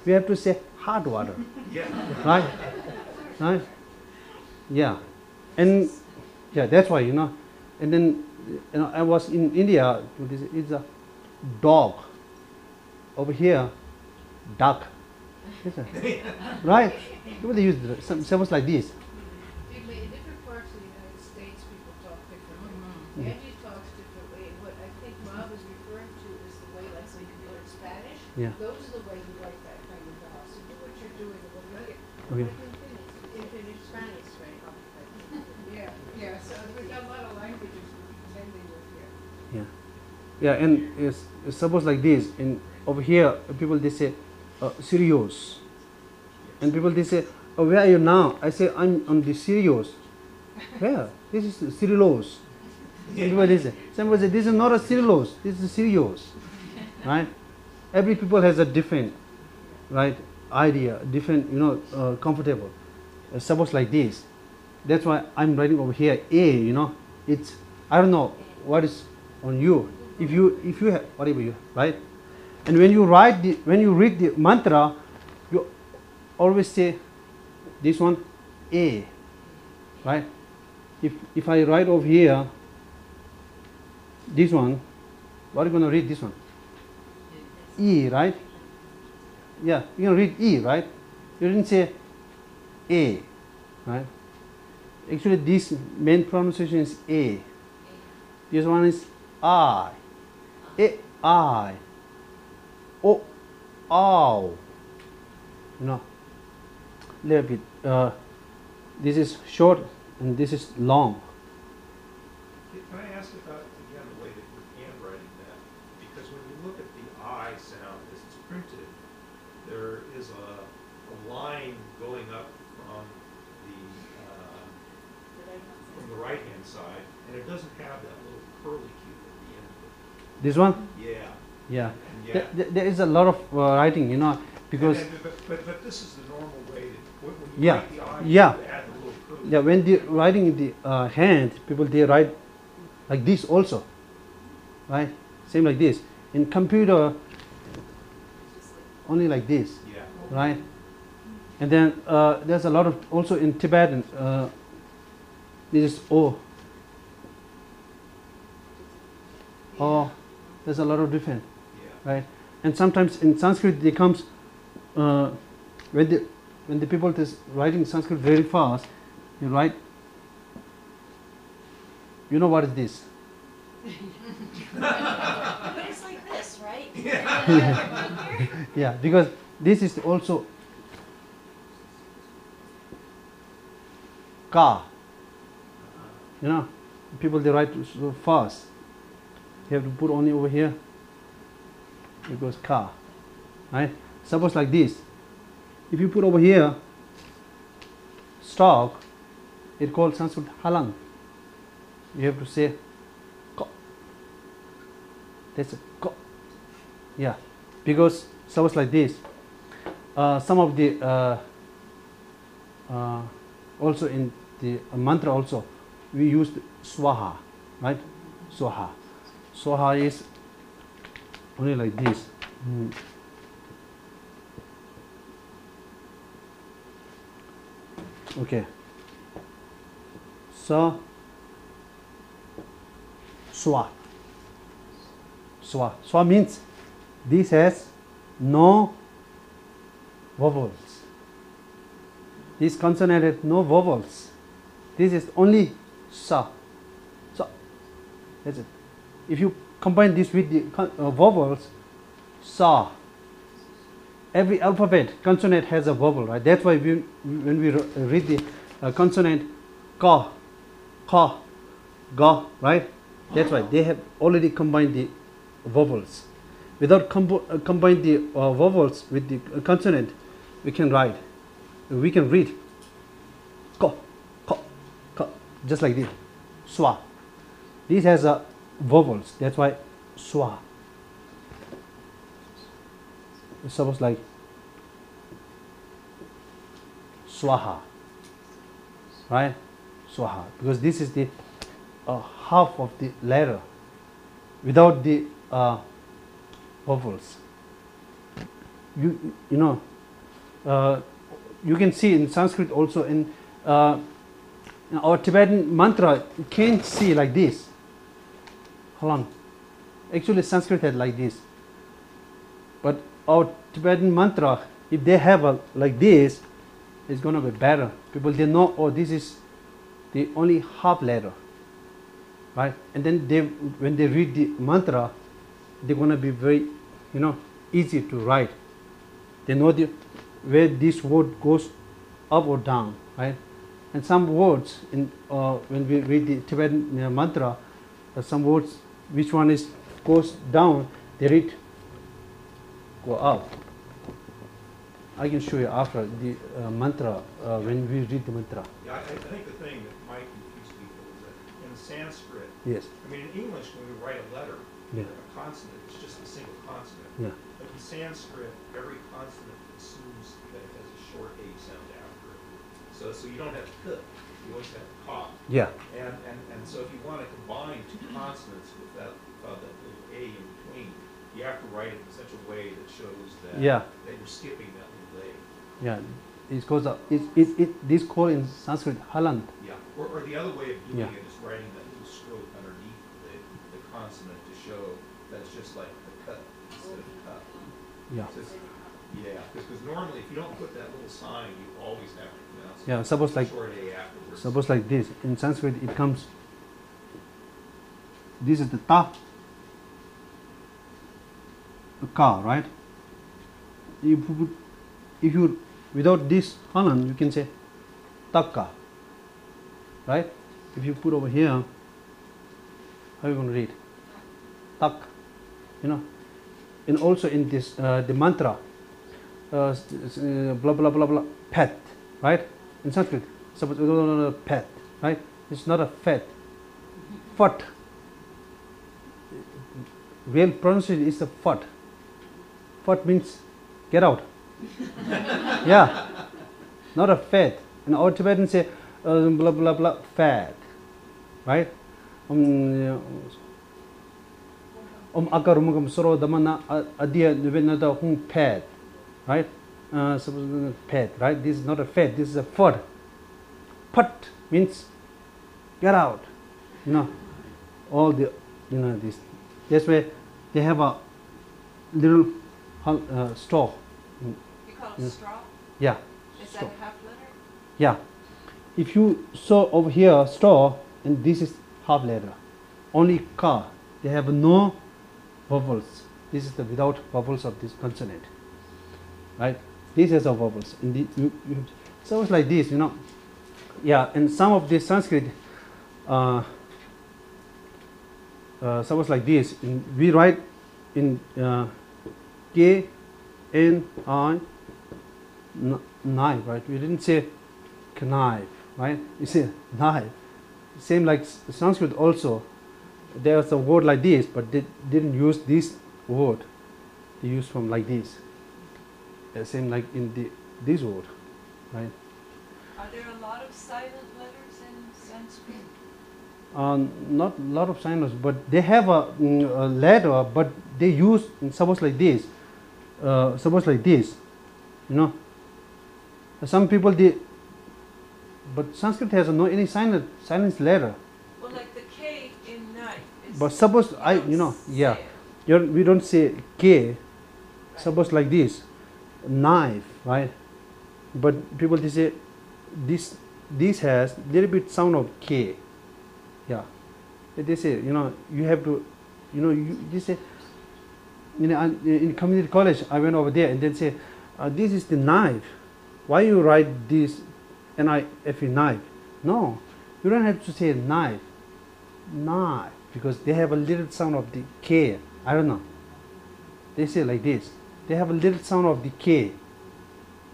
we have to say hot water, Yeah. right? Right? Yeah, and yeah, that's why you know. And then you know I was in India. it is- It's a dog. Over here, duck. Right? People they use some sounds like this. In different parts of the United States, people talk differently. Mhm. Angie talks differently, and what I think Bob is referring to is the way, like, when you learn Spanish, Yeah. those are the way you write that kind of vowel. So do what you're doing, and when you get, Okay. I in finish Spanish, right? Yeah, yeah, so we've got a lot of languages blending with here. Yeah, yeah, and it's, it's suppose like this. And over here, people they say uh, serious, and people they say, oh, where are you now? I say I'm on the serious. Where? This is cellulose. And people they say, somebody say this is not a cellulose. This is serious, right? Every people has a different, right, idea, different, you know, uh, comfortable. Uh, suppose like this. That's why I'm writing over here A. You know, it's I don't know what is on you. If you if you have whatever you right, and when you write the when you read the mantra, you always say this one A, right? If if I write over here this one, what are you going to read this one? E, right? Yeah, going to read E, right? You didn't say A, right? Actually, this main pronunciation is A. This one is I. A, I. O, ow. You know, little bit. Uh, this is short and this is long. Can can I ask about, again, the way that you're handwriting that? Because when you look at the I sound as it's printed, there is a, a line going up from the, uh, from the right-hand side, and it doesn't have that little curly Q at the end of This one? Yeah. Yeah. Yeah. There, is a lot of uh, writing, you know, because And- and- But, but, but this is the normal way that, when when you Yeah. the Yeah. the yeah, when they writing in the uh, hand, people they write like this also, right? Same like this. In computer, only like this, Yeah. right? And then uh, there's a lot of also in Tibetan. Uh, this is O. Oh, there's a lot of different. Yeah. right? And sometimes in Sanskrit, they comes uh, when the when the people is writing Sanskrit very fast, you write. You know what is this? It's like this, right? Yeah, because this is also ka. You know, people they write so fast. You have to put only over here. It goes ka, right? Suppose like this. If you put over here stock, it called Sanskrit halant. You have to say ka. That's a ka. Yeah, because suppose like this. uh, some of the uh, uh, also in the mantra also we used swaha, right? Swaha. Swaha is only like this. Mm. Okay. So swa. Swa. Swa means this has no vowels. This consonant has no vowels. This is only sa. So that's it. if you combine this with the uh, vowels, sa, every alphabet consonant has a vowel, right? That's why we, when we read the uh, consonant ka, ka, ga, right? That's why they have already combined the vowels. Without combo, uh, combine the uh, vowels with the uh, consonant, we can write, we can read ka, ka, ka, just like this, swa. This has a vowels. That's why swa. It's suppose like swaha, right? Swaha, because this is the uh, half of the letter without the uh, vowels. You you know, uh, you can see in Sanskrit also in, uh, in our Tibetan mantra. You can't see like this. On. Actually, Sanskrit had like this. But our Tibetan mantra, if they have a like this, it's gonna be better. People they know, oh, this is the only half letter, right? And then they, when they read the mantra, they're gonna be very, you know, easy to write. They know the where this word goes up or down, right? And some words in uh, when we read the Tibetan uh, mantra, uh, some words which one is goes down, they read go up. I can show you after the uh, mantra uh, when we read the mantra. Yeah, I, I think the thing that might confuse people is that in Sanskrit, Yes. I mean, in English, when we write a letter, Yeah. a consonant, it's just a single consonant. Yeah. But in Sanskrit, every consonant assumes that it has a short A sound after it. So, so you don't have k, you always have. Yeah. And, and, and so if you want to combine two consonants with that, uh, that little A in between, you have to write it in such a way that shows that, Yeah. that you're skipping that little A. Yeah. It goes up. It, it, it, this called in Sanskrit halant. Yeah, or, or the other way of doing Yeah. it is writing that little stroke underneath the, the consonant to show that it's just like the cut instead of cut. Yeah. Just- Yeah, because normally if you don't put that little sign, you always have to Yeah. Suppose like suppose like this. In Sanskrit, it comes. This is the ta. Ka, right? If you if you without this hanan you can say taka. Right? If you put over here, how are you going to read? Tak. You know. And also in this uh, the mantra, uh, uh, blah blah blah blah pet, right? in Sanskrit, suppose, pet, right? It's not a fat. Fat. Real pronunciation is a fat. Fat means get out. yeah. Not a fat. And our Tibetans say, uh, blah, blah, blah, fat. Right? Um, um, um akarumagam soro damana adhiya nubena hung pet. Right? Uh, suppose pad, right? This is not a fat. This is a fud. Put means get out. You know, all the you know this. That's why they have a little uh, straw. You call it straw? Yeah, Is that straw. a half letter? Yeah. If you saw over here straw and this is half letter, only ka, they have no vowels. This is the without vowels of this consonant. Right? This has a vowels. So it's like this, you know. Yeah, and some of the Sanskrit, uh, uh, suppose like this. We write in uh, K, N, I, knife, right? We didn't say knife, right? You say knife. Same like Sanskrit also. There's a word like this, but they didn't use this word. They used from like this. Uh, same like in the this word, right? Are there a lot of silent letters in Sanskrit? Uh, not a lot of signers, but they have a, mm, a letter, but they use suppose like this, uh, suppose like this, you know. Some people they, but Sanskrit has no any silent silence letter. Well, like the K in knife. But suppose I, you know, yeah. We don't say K. Right. Suppose like this, knife, right? But people they say this this has little bit sound of K. Yeah, they say you know you have to, you know you they say. Know, in community college, I went over there and then say, uh, "This is the knife. Why you write this N I F E knife? No, you don't have to say knife, knife because they have a little sound of the K. I don't know. They say like this. They have a little sound of decay.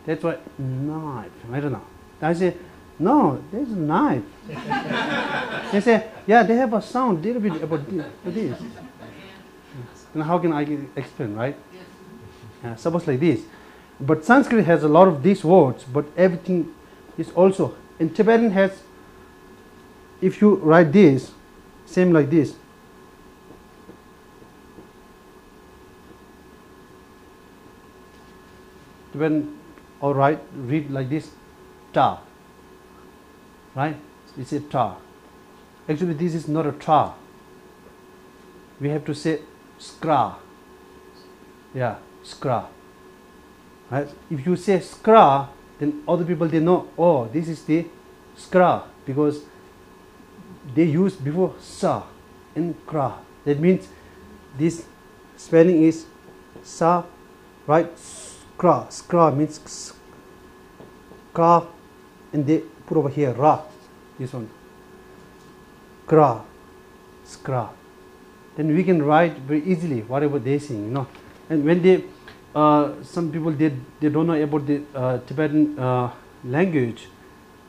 That's why knife. I don't know. I say, no, there's a knife. they say, yeah, they have a sound little bit about this. And how can I explain, right? Yeah, suppose like this. But Sanskrit has a lot of these words, but everything is also. And Tibetan has, if you write this, same like this. Tibetan, or write, read like this, ta. Right? We say ta. Actually, this is not a ta. We have to say skra. Yeah, skra. Right? If you say skra, then other people they know, oh, this is the skra because they use before sa and kra. That means this spelling is sa, right? skra. Skra means ka and they put over here ra. This one. Kra. Skra. Then we can write very easily whatever they sing, you know. And when they, uh, some people, they, they don't know about the uh, Tibetan uh, language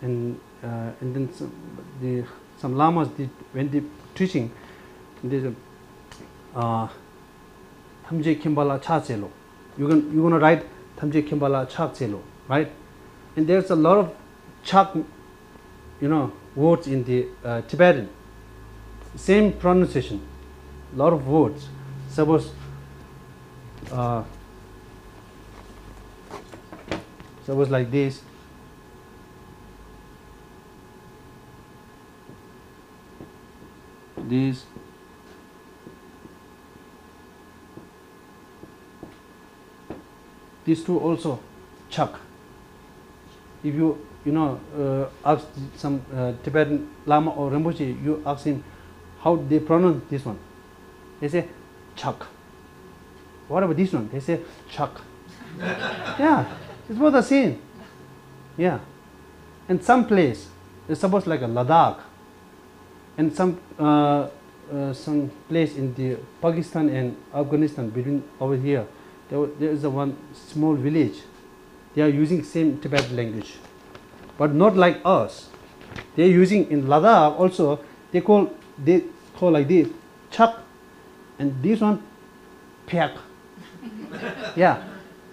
and uh, and then some, the, some lamas, they, when they teaching, there's a, uh, Hamje Kimbala Cha Chelo. you can You're going to write Thamje Kimbala Cha Chelo, right? And there's a lot of Chak, you know, words in the uh, Tibetan. Same pronunciation, a lot of words. Suppose. Uh, suppose like this. This. these two also chak if you you know uh, ask some uh, tibetan lama or rinpoche you ask him how they pronounce this one. They say chak what about this one? They say chak yeah it's both the same. Yeah. And some place it's supposed like a ladakh. And some uh, uh, some place in the pakistan and afghanistan between over here there, is a one small village. They are using same Tibetan language, but not like us. They are using in Ladakh also. They call they call like this chak, and this one pyak. yeah,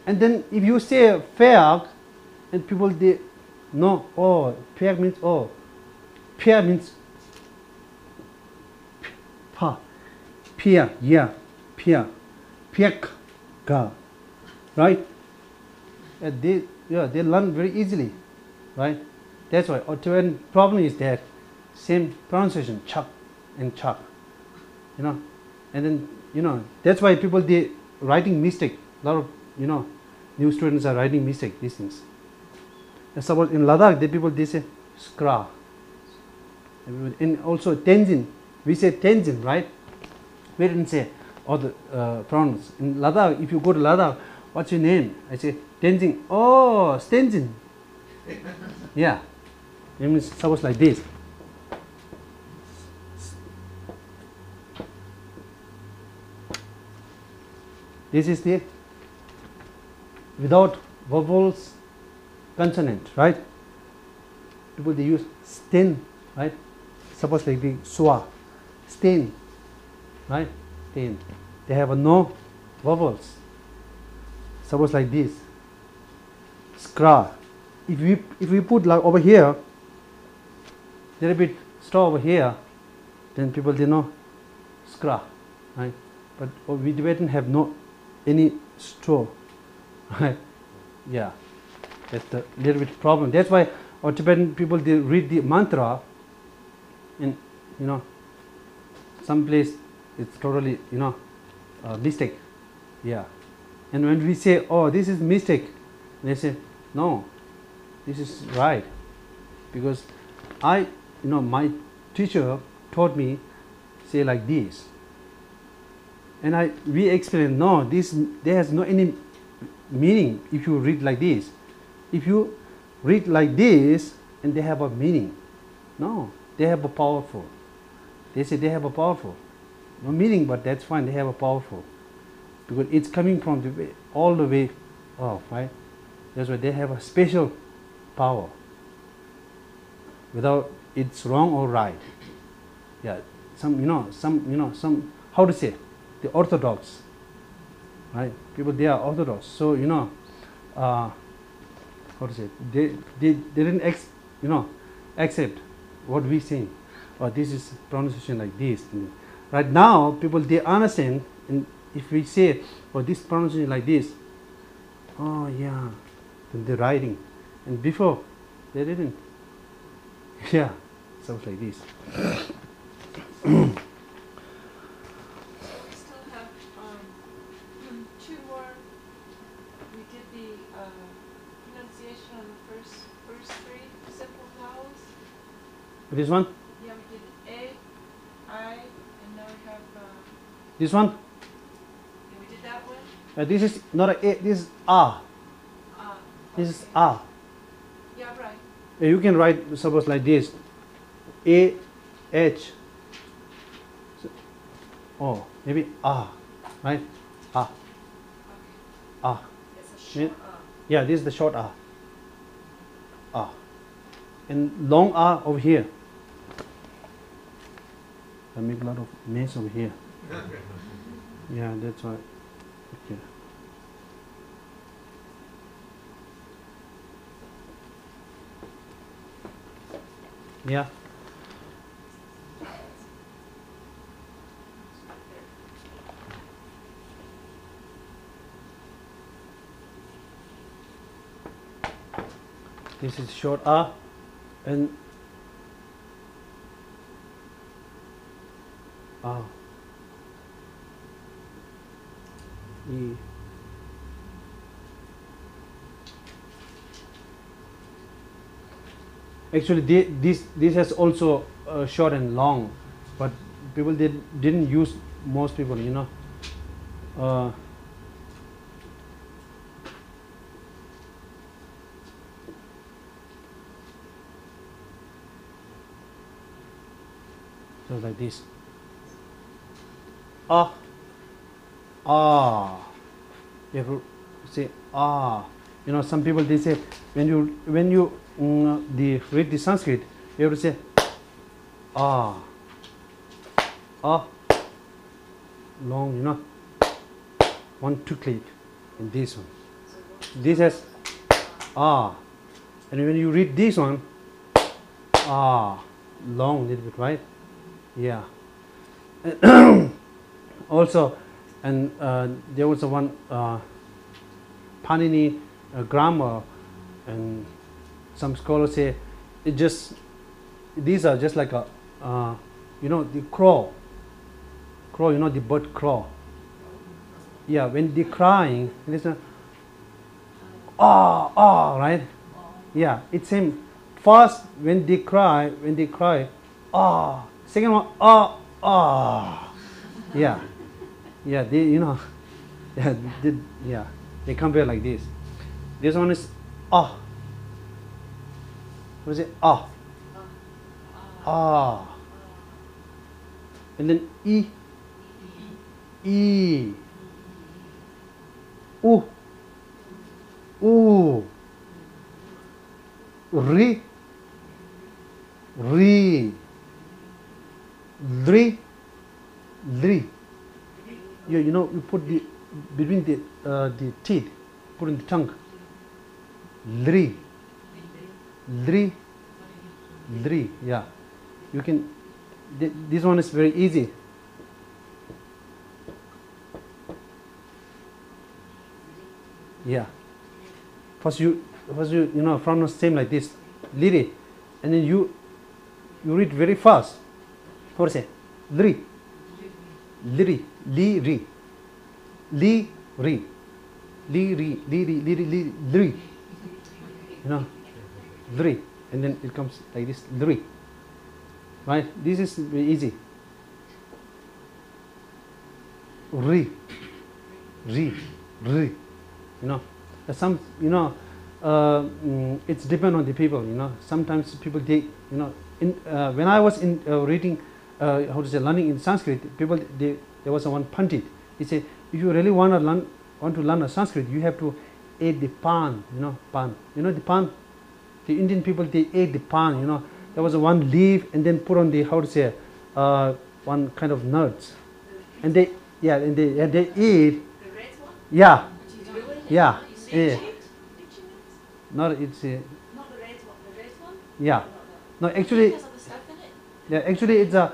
and then if you say pyak, and people they know oh pyak means oh pyak means pa pia yeah pia pyak ka. Right? And they yeah they learn very easily. Right? That's why or when problem is that same pronunciation chak and chak. You know? And then you know that's why people they writing mistake. A lot of you know new students are writing mistake these things. And suppose in ladakh the people they say skra. And also tenzin. We say tenzin right? We didn't say all the uh, pronouns. In Ladakh if you go to Ladakh what's your name? I say Tenzin oh Tenzin yeah. It means suppose like this. This is the without vowels consonant right? People they use stin right? Suppose like the swa. Stain right stain they have no vowels suppose like this skra. If we if we put like over here, little bit straw over here, then people they know skra, right? But we Tibetan have no any straw, right? Yeah, that's the little bit problem. That's why our Tibetan people they read the mantra, and you know, some place it's totally you know uh, mistake. Yeah, and when we say, oh, this is mistake, they say, no, this is right, because I, you know, my teacher taught me say like this, and I we explain no, this there has no any meaning if you read like this. If you read like this and they have a meaning, no, they have a powerful. They say they have a powerful, no meaning, but that's fine. They have a powerful because it's coming from the way, all the way off, right? That's why they have a special power. Without it's wrong or right. Yeah, some you know some you know some how to say the orthodox, right? People they are orthodox, so you know, uh, how to say they they, they didn't ex, you know accept what we saying. Or oh, this is pronunciation like this. You know. Right now, people they understand and if we say, oh, this pronunciation like this, oh yeah, then they're writing. And before, they didn't. Yeah, sounds like this. We still have, um, two more. We did the, uh, pronunciation on the first, first three simple vowels. This one, Yeah, we did A, I, and now we have, uh, this one, yeah, we did that one. uh, this is not a, a this is ah, Uh, this is okay. ah. Yeah, right. Uh, You can write suppose like this, A, H, so- oh, maybe ah, right? Ah, Okay. ah. A Yeah. Yeah, this is the short ah. Ah. And long ah over here. I make a lot of mess over here. Yeah, that's why. Okay. Yeah. This is short ah and ah. E. Actually, this this has also uh, short and long, but people did didn't use most people, you know. Uh, so like this. Ah, ah you have to say ah you know some people they say when you when you um, the read the sanskrit you have to say ah ah long you know. One two click in this one. This has ah and when you read this one ah long little bit right? Yeah. Also and uh, there was one uh, Panini uh, grammar, and some scholars say it just these are just like a uh, you know the crow, crow. You know the bird crow. Yeah, when they crying, listen. Ah, ah, right? Yeah, it's same. First, when they cry, when they cry, ah. Second one, ah, ah. Yeah, yeah. They, you know, yeah, they, yeah. They compare like this. This one is ah. What is it? Ah. Ah. And then e. E. U. U. Re. Re. Dri. Dri. You, you know, you put the between the uh, the teeth, put in the tongue. Lri. Lri. Lri. Yeah. You can. th- This one is very easy. Yeah. First you, first you, you know, pronounce same like this, liri, and then you, you read very fast. How to say? Liri. Liri. Li ri. Li ri. Li ri. Li ri. Li ri. Li liri. You know, liri, and then it comes like this, liri. Right? This is easy. Ri. Ri. Ri you know some you know uh, mm, it's depend on the people you know sometimes people they you know in uh, when i was in uh, reading uh, how to say learning in sanskrit people they there was a one pandit he said if you really want to learn want to learn a sanskrit you have to eat the pan you know pan. You know the pan? The indian people they ate the pan you know. There was one leaf and then put on the how to say uh, one kind of nuts. And they yeah and they and they eat The red one? yeah. Yeah. Yeah. Not it's uh, Not the red one, the red one? yeah. No actually Because of the stuff in yeah actually it's a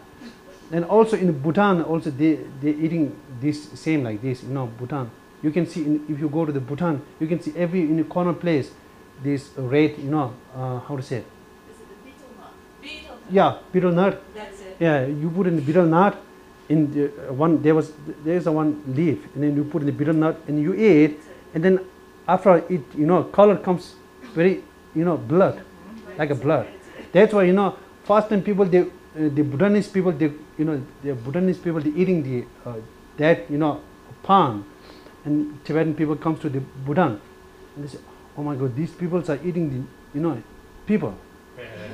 and also in Bhutan also they they eating this same like this you know Bhutan. You can see in, if you go to the Bhutan you can see every in a corner place this red you know uh, how to say Is it the betel nut? Yeah betel nut. That's it. yeah you put in the betel nut in the uh, one there was there is a one leaf and then you put in the betel nut and you eat and then after it you know color comes very you know blood Right, like a blood. That's why you know first time people they the Bhutanese people, they, you know, the Bhutanese people, they eating the, uh, that, you know, pan. And Tibetan people comes to the Bhutan. And they say, oh my God, these people are eating the, you know, people.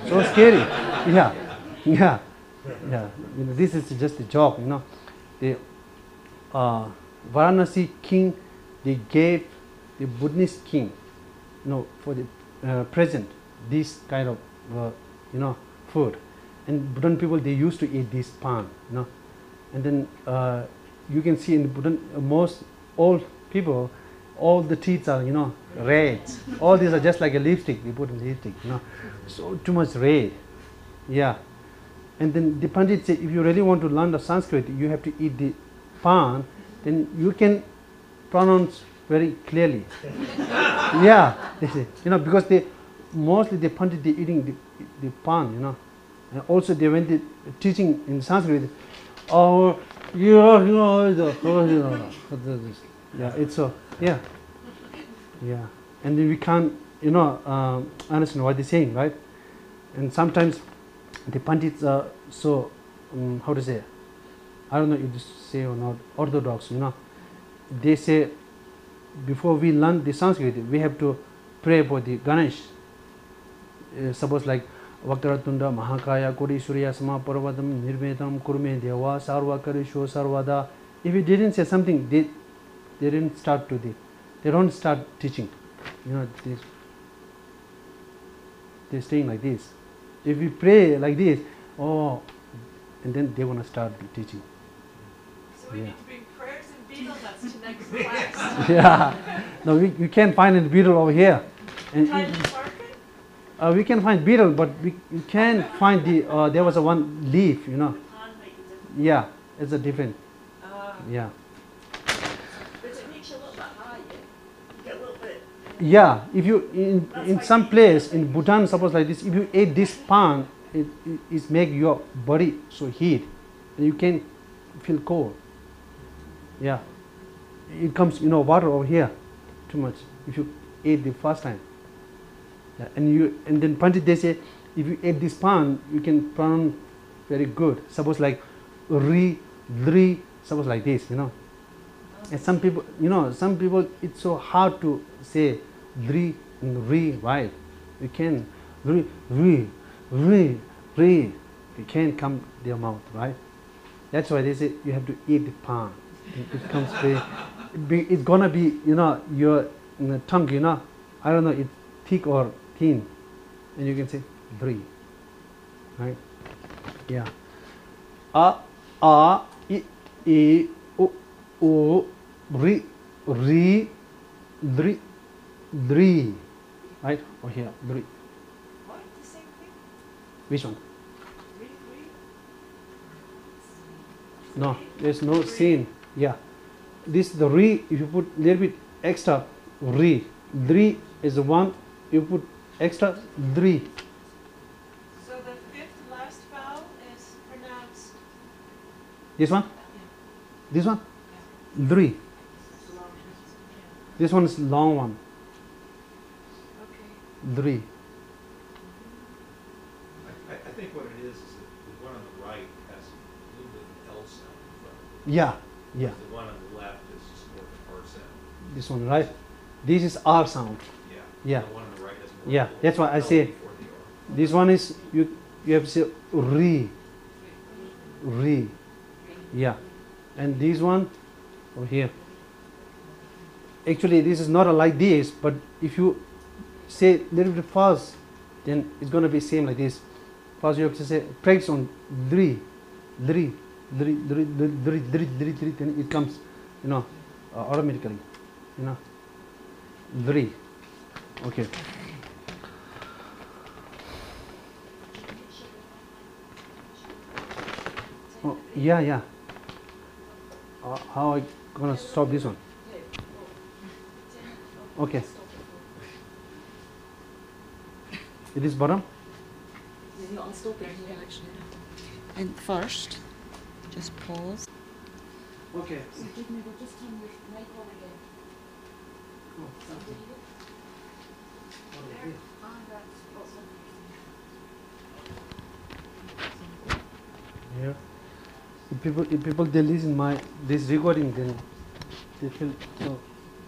So scary. Yeah. Yeah. Yeah. You know, this is just a joke, you know. The uh, Varanasi king, they gave the Buddhist king, you know, for the uh, present, this kind of, uh, you know, food. and Bhutan people they used to eat this pan, you know. And then uh, you can see in Bhutan uh, most old people, all the teeth are you know red. all these are just like a lipstick. We put in lipstick, you know. So too much red, yeah. And then the Pandit said, if you really want to learn the Sanskrit, you have to eat the pan, Then you can pronounce very clearly. yeah, they say, you know because they mostly the Pandit they eating the the pan, you know. also they went to teaching in Sanskrit. Oh, you know, yeah, it's so, yeah, yeah. And then we can't, you know, um, understand what they're saying, right? And sometimes the pandits are so, um, how to say, I don't know if you say or not, orthodox, you know. They say, before we learn the Sanskrit, we have to pray for the Ganesh. Uh, suppose like, वक्रतुण्ड महाकाय कोडीश्वरीय समापर्वतम निर्वेदम कुर्मे देवा सर्वकरिशो सर्वदा if you didn't say something they they didn't start to the they don't start teaching. You know this they're staying like this. If we pray like this oh and then they want to start teaching. So we yeah. need to bring prayers and beetle nuts to next class. Yeah. No we, we can't find a beetle over here. And, and uh, we can find betel but we, we can't find the uh, there was a one leaf you know. Pan might be different, yeah it's a different. Uh, yeah. but it makes you a little bit high, yeah? You get a little bit. yeah. If you in in some place in bhutan suppose like this if you ate this pan it, it is make your body so heat and you can feel cold. Yeah. It comes you know water over here too much if you ate the first time and you and then pandit they say if you add this pan you can pronounce very good. Suppose like ri dri suppose like this you know. And some people you know some people it's so hard to say dri and ri right you can ri ri ri ri you can't come their mouth right? That's why they say you have to eat the pan. It comes to it be, it's gonna be you know your you know, tongue you know. I don't know it's thick or thin, and you can say three, right? Yeah. A, a, i, i, u, u, re, re, dri, dri, right? Or here, dri. What, the same thing? Which one? No, there's no sin. Yeah. This is the re, if you put little bit extra re, dri is the one, you put extra dri. So the fifth last vowel is pronounced, This one? This one? Dri. This one is long one. okay. Dri. I, I, I think what it is, is that the one on the right has a little bit of an L sound in front of it. Yeah. Yeah. The one on the left is just more of an R sound. This one, right? This is R sound. Yeah. Yeah. Yeah, that's why I say-. This one is you you have to say re. Re. Yeah. And this one over here. Actually this is not a like this, but if you say little bit fast, then it's gonna be same like this. First you have to say practice on dri, dri, dri, dri, dri, dri, dri, dri, dri, then it comes, you know, uh, automatically, you know. Dri. Okay. Oh, yeah, yeah. Uh, how I gonna stop this one? Okay. It is bottom. You're not stopping here actually. And first, just pause. Okay. So give me, we'll just turn your mic on again. Yeah. If people, if people they listen my this recording, then they feel so,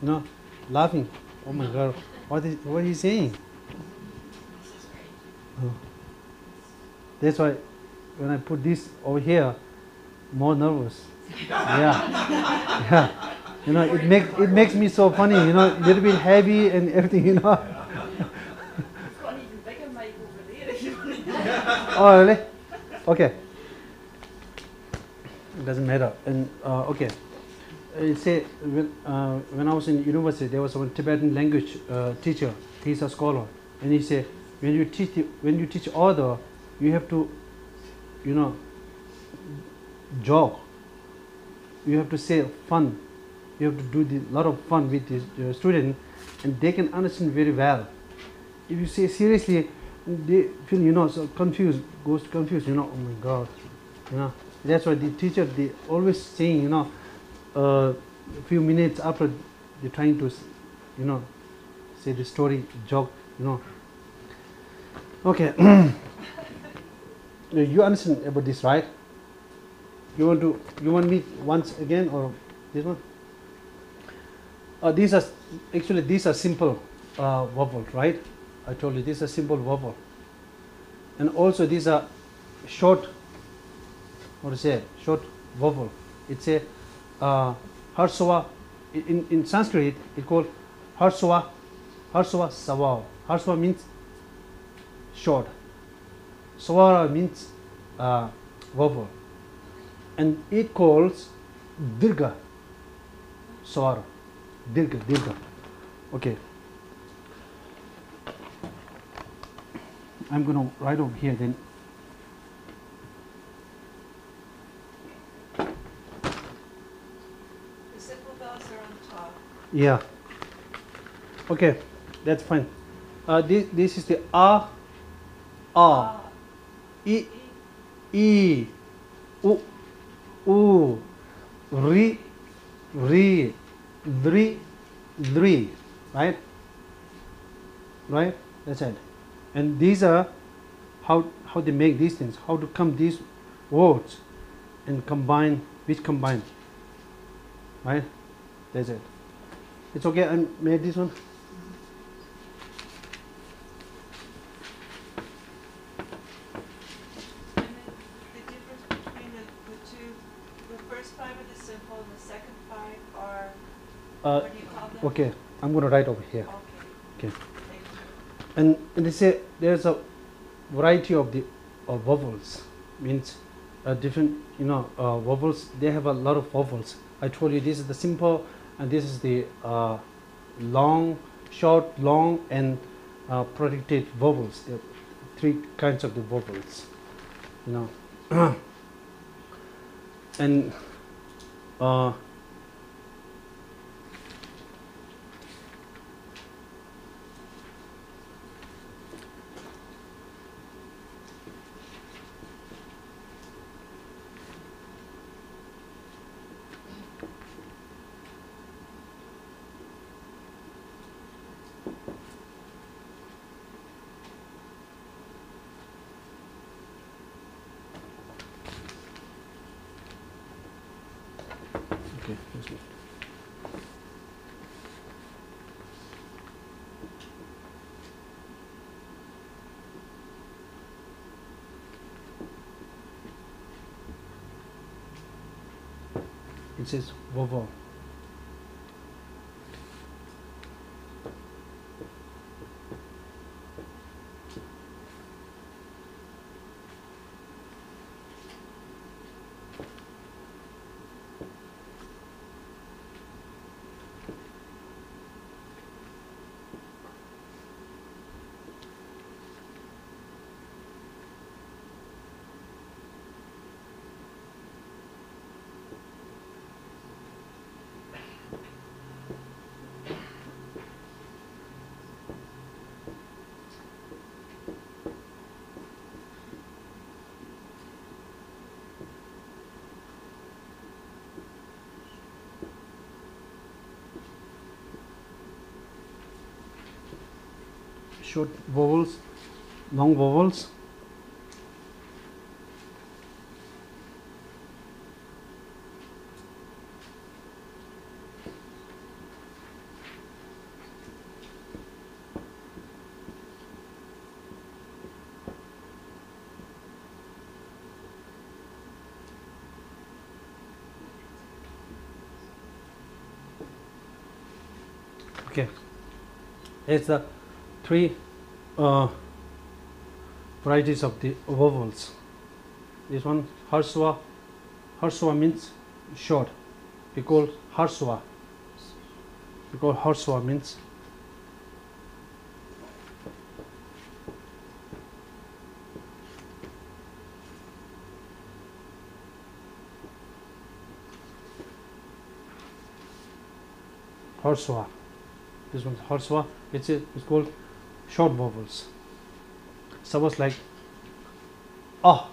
you know, laughing. Oh my God, what is what is he saying? Oh. That's why when I put this over here, more nervous. Yeah, yeah. You know, it makes it makes me so funny. You know, a little bit heavy and everything. You know. got an even bigger mic over there if you want Oh, really? Okay. Doesn't matter. And uh, okay, I say when uh, when I was in university, there was one Tibetan language uh, teacher. He's a scholar, and he said when you teach the, when you teach other, you have to, you know, joke. You have to say fun. You have to do the lot of fun with the uh, student, and they can understand very well. If you say seriously, they feel you know so confused, goes confused. You know, oh my God, you know. That's why the teacher they always saying you know, uh, a few minutes after they're trying to, you know, say the story joke. You know. Okay. you understand about this, right? You want to you want me once again or this one? Uh, these are actually these are simple uh, vowel, right? I told you these are simple vowel, and also these are short. What to say? Short vowel. It's a uh. In in Sanskrit, it's called harswa. Harswa sawa. Harswa means short. Swara means uh, vowel, and it calls dirga. Swara. Dirga, dirga. Okay. I'm going to write over here then. The simple vowels are on top. Yeah. Okay, that's fine. Uh, this, this is the A, A, I, I, U, U, Ri, Ri, Dri, Dri, right? Right? That's it. And these are how how they make these things, how to come these words and combine, which combine, right? That's it. It's okay, I made this one. Uh, okay, I'm going to write over here. Okay. okay. And, and they say there's a variety of the of vowels, means uh, different, you know, uh, vowels. They have a lot of vowels. I told you this is the simple and this is the uh, long, short, long and uh, protected vowels, the three kinds of the vowels, you know. and uh, It says short vowels, long vowels. Okay, it's the three uh, varieties of the vowels. This one harswa. Harswa means short. We call harswa. We call harswa means harswa. This one's harswa. It's it's called short vowels. Suppose like ah,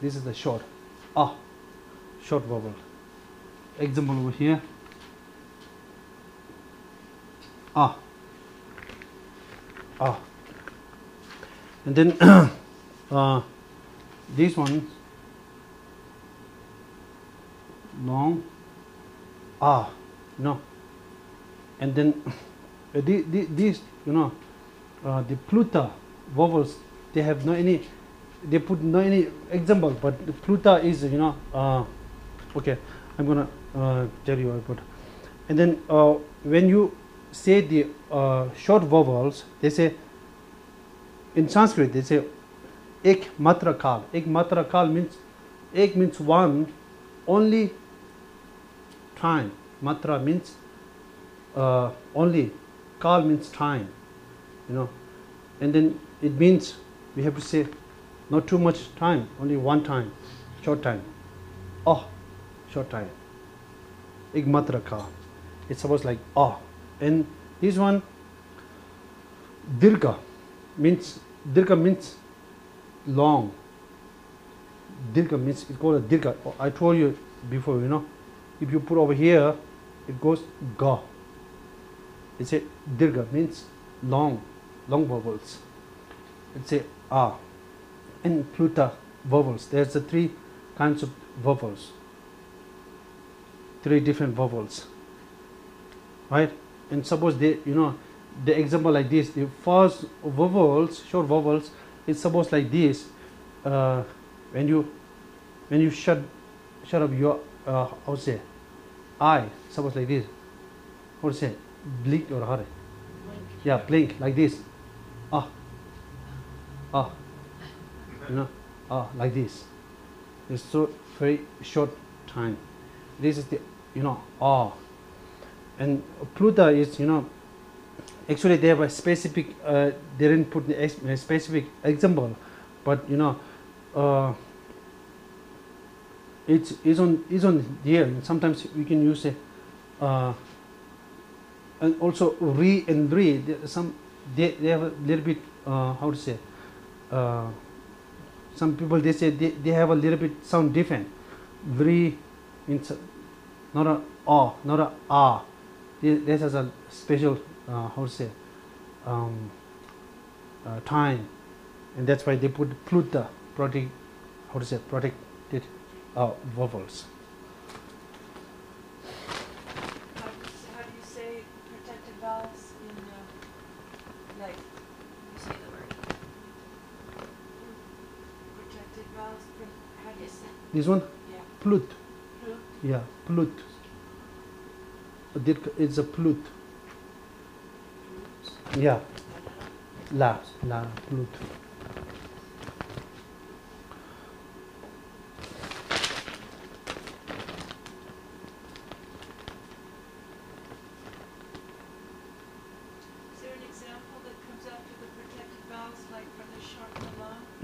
this is the short ah, short vowel. Example over here. Ah, ah, and then uh, this one long ah no, and then uh, these you know uh, the pluta vowels they have no any they put no any example but the pluta is you know uh, okay i'm going to uh, tell you about. And then uh, when you say the uh, short vowels they say in sanskrit they say ek matra kal ek matra kal means ek means one only time. Matra means uh, only kal means time. You know. And then it means we have to say not too much time only one time short time. Oh short time. Ek matra ka. It's supposed like oh and this one dirgha means dirgha means long. Dirgha means it's called a dirgha. Oh, i told you before you know. If you put over here it goes ga. It's a dirgha means long long vowels. Let's say ah. In Pluta vowels, there's the three kinds of vowels. Three different vowels. Right? And suppose they, you know, the example like this, the first vowels, short vowels, is suppose like this. Uh, when you, when you shut, shut up your, uh, how to say, I, suppose like this. how to say blink or Blink. yeah blink like this ah. Ah. You know? Ah like this. It's so very short time. This is the you know ah. And pluta is you know actually they have a specific uh, they didn't put the ex- a specific example but you know uh, it's is on is on here. Sometimes we can use a uh, and also re and re some they, they have a little bit, uh, how to say, uh, some people, they say they, they have a little bit sound different. Very, means, uh, not a ah, not a ah. This, this is a special, uh, how to say, um, uh, time. And that's why they put pluta, protect, how to say, protected uh, vowels. This one? Yeah. plut. Plu- yeah plut. It's a plut. Yeah. La la plut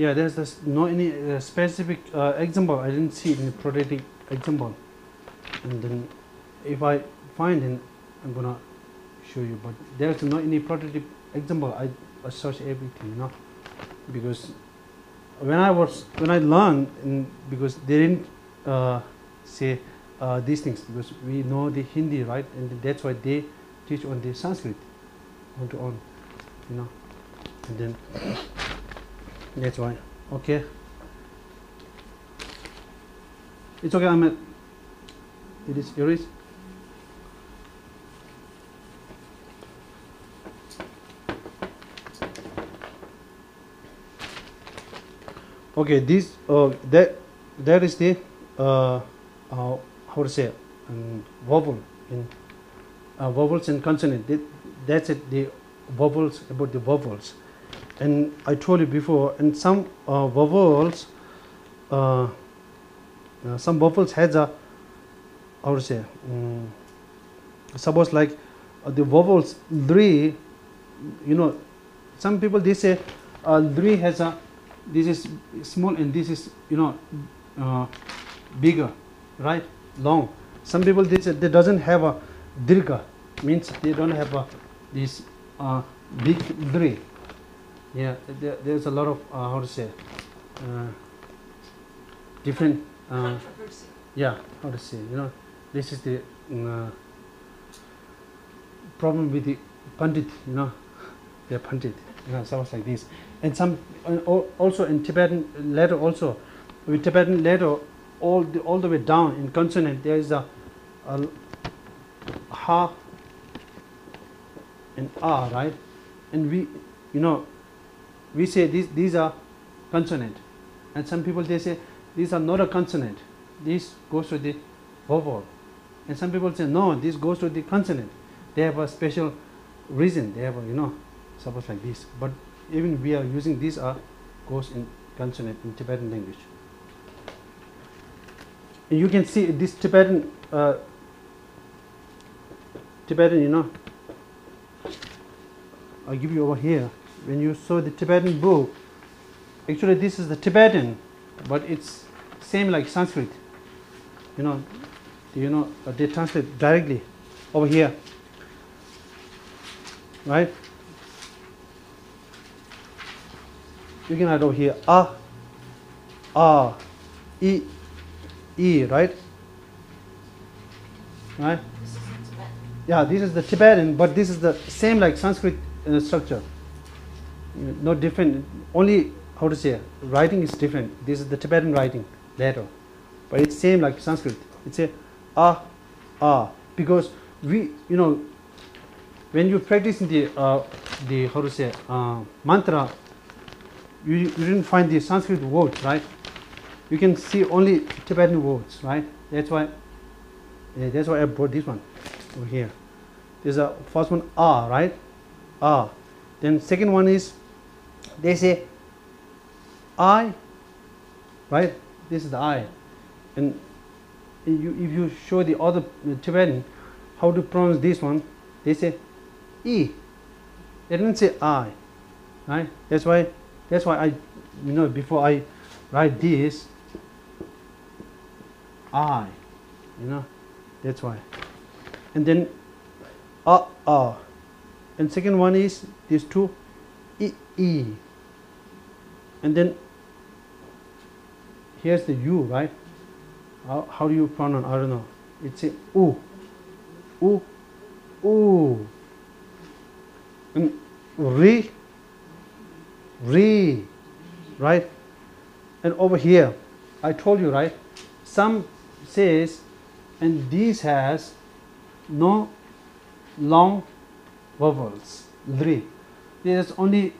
Yeah, there's this, no any uh, specific uh, example. I didn't see any prototype example. And then if I find it, I'm gonna show you. But there's no any prototype example. I, I search everything, you know, because when I was when I learned, and because they didn't uh, say uh, these things because we know the Hindi, right? And that's why they teach on the Sanskrit, on to on, you know, and then. That's why. Okay. It's okay, Ahmed. It is yours. Okay, this uh, that that is the uh, uh, how to say um, vowel in uh, vowels and consonant. That, that's it. The vowels about the vowels and I told you before, and some uh, vowels, uh, uh, some vowels has a, how to say, um, suppose like uh, the vowels three, you know, some people they say uh, three has a, this is small and this is, you know, uh, bigger, right, long. Some people they say they doesn't have a dirga, means they don't have a, this uh, big three. yeah there, there's a lot of uh, how to say uh, different uh, controversy. yeah how to say you know this is the mm, uh, problem with the pandit you know they pandit you know sounds like this. And some uh, also in tibetan letter also with tibetan letter all the all the way down in consonant there is a, a ha and a right? And we you know we say these, these are consonant. And some people they say these are not a consonant. This goes to the vowel. And some people say no, this goes to the consonant. They have a special reason. They have a, you know, suppose like this. But even we are using these are goes in consonant in Tibetan language. You can see this Tibetan uh, Tibetan, you know. I'll give you over here. When you saw the Tibetan book, actually this is the Tibetan, but it's same like Sanskrit. You know, you know uh, they translate directly over here, right? You can add over here ah, ah, e, e, right? Right? This is in Tibetan. Yeah, this is the Tibetan, but this is the same like Sanskrit uh, structure. No different. Only how to say writing is different. This is the Tibetan writing letter, but it's same like Sanskrit. It's a ah ah because we you know when you practice in the uh, the how to say uh, mantra, you, you didn't find the Sanskrit words right. You can see only Tibetan words right. That's why yeah, that's why I brought this one over here. there's a first one ah right ah then second one is they say i right? This is the i. And you, if you show the other tibetan how to pronounce this one they say e. They didn't say i right? That's why that's why i you know before i write this i you know that's why. And then uh uh. And second one is these two e e and then here's the u right? How, how do you pronounce i don't know. It's a u. U u. And re re right? And over here i told you right? Some says and this has no long vowels dri there's only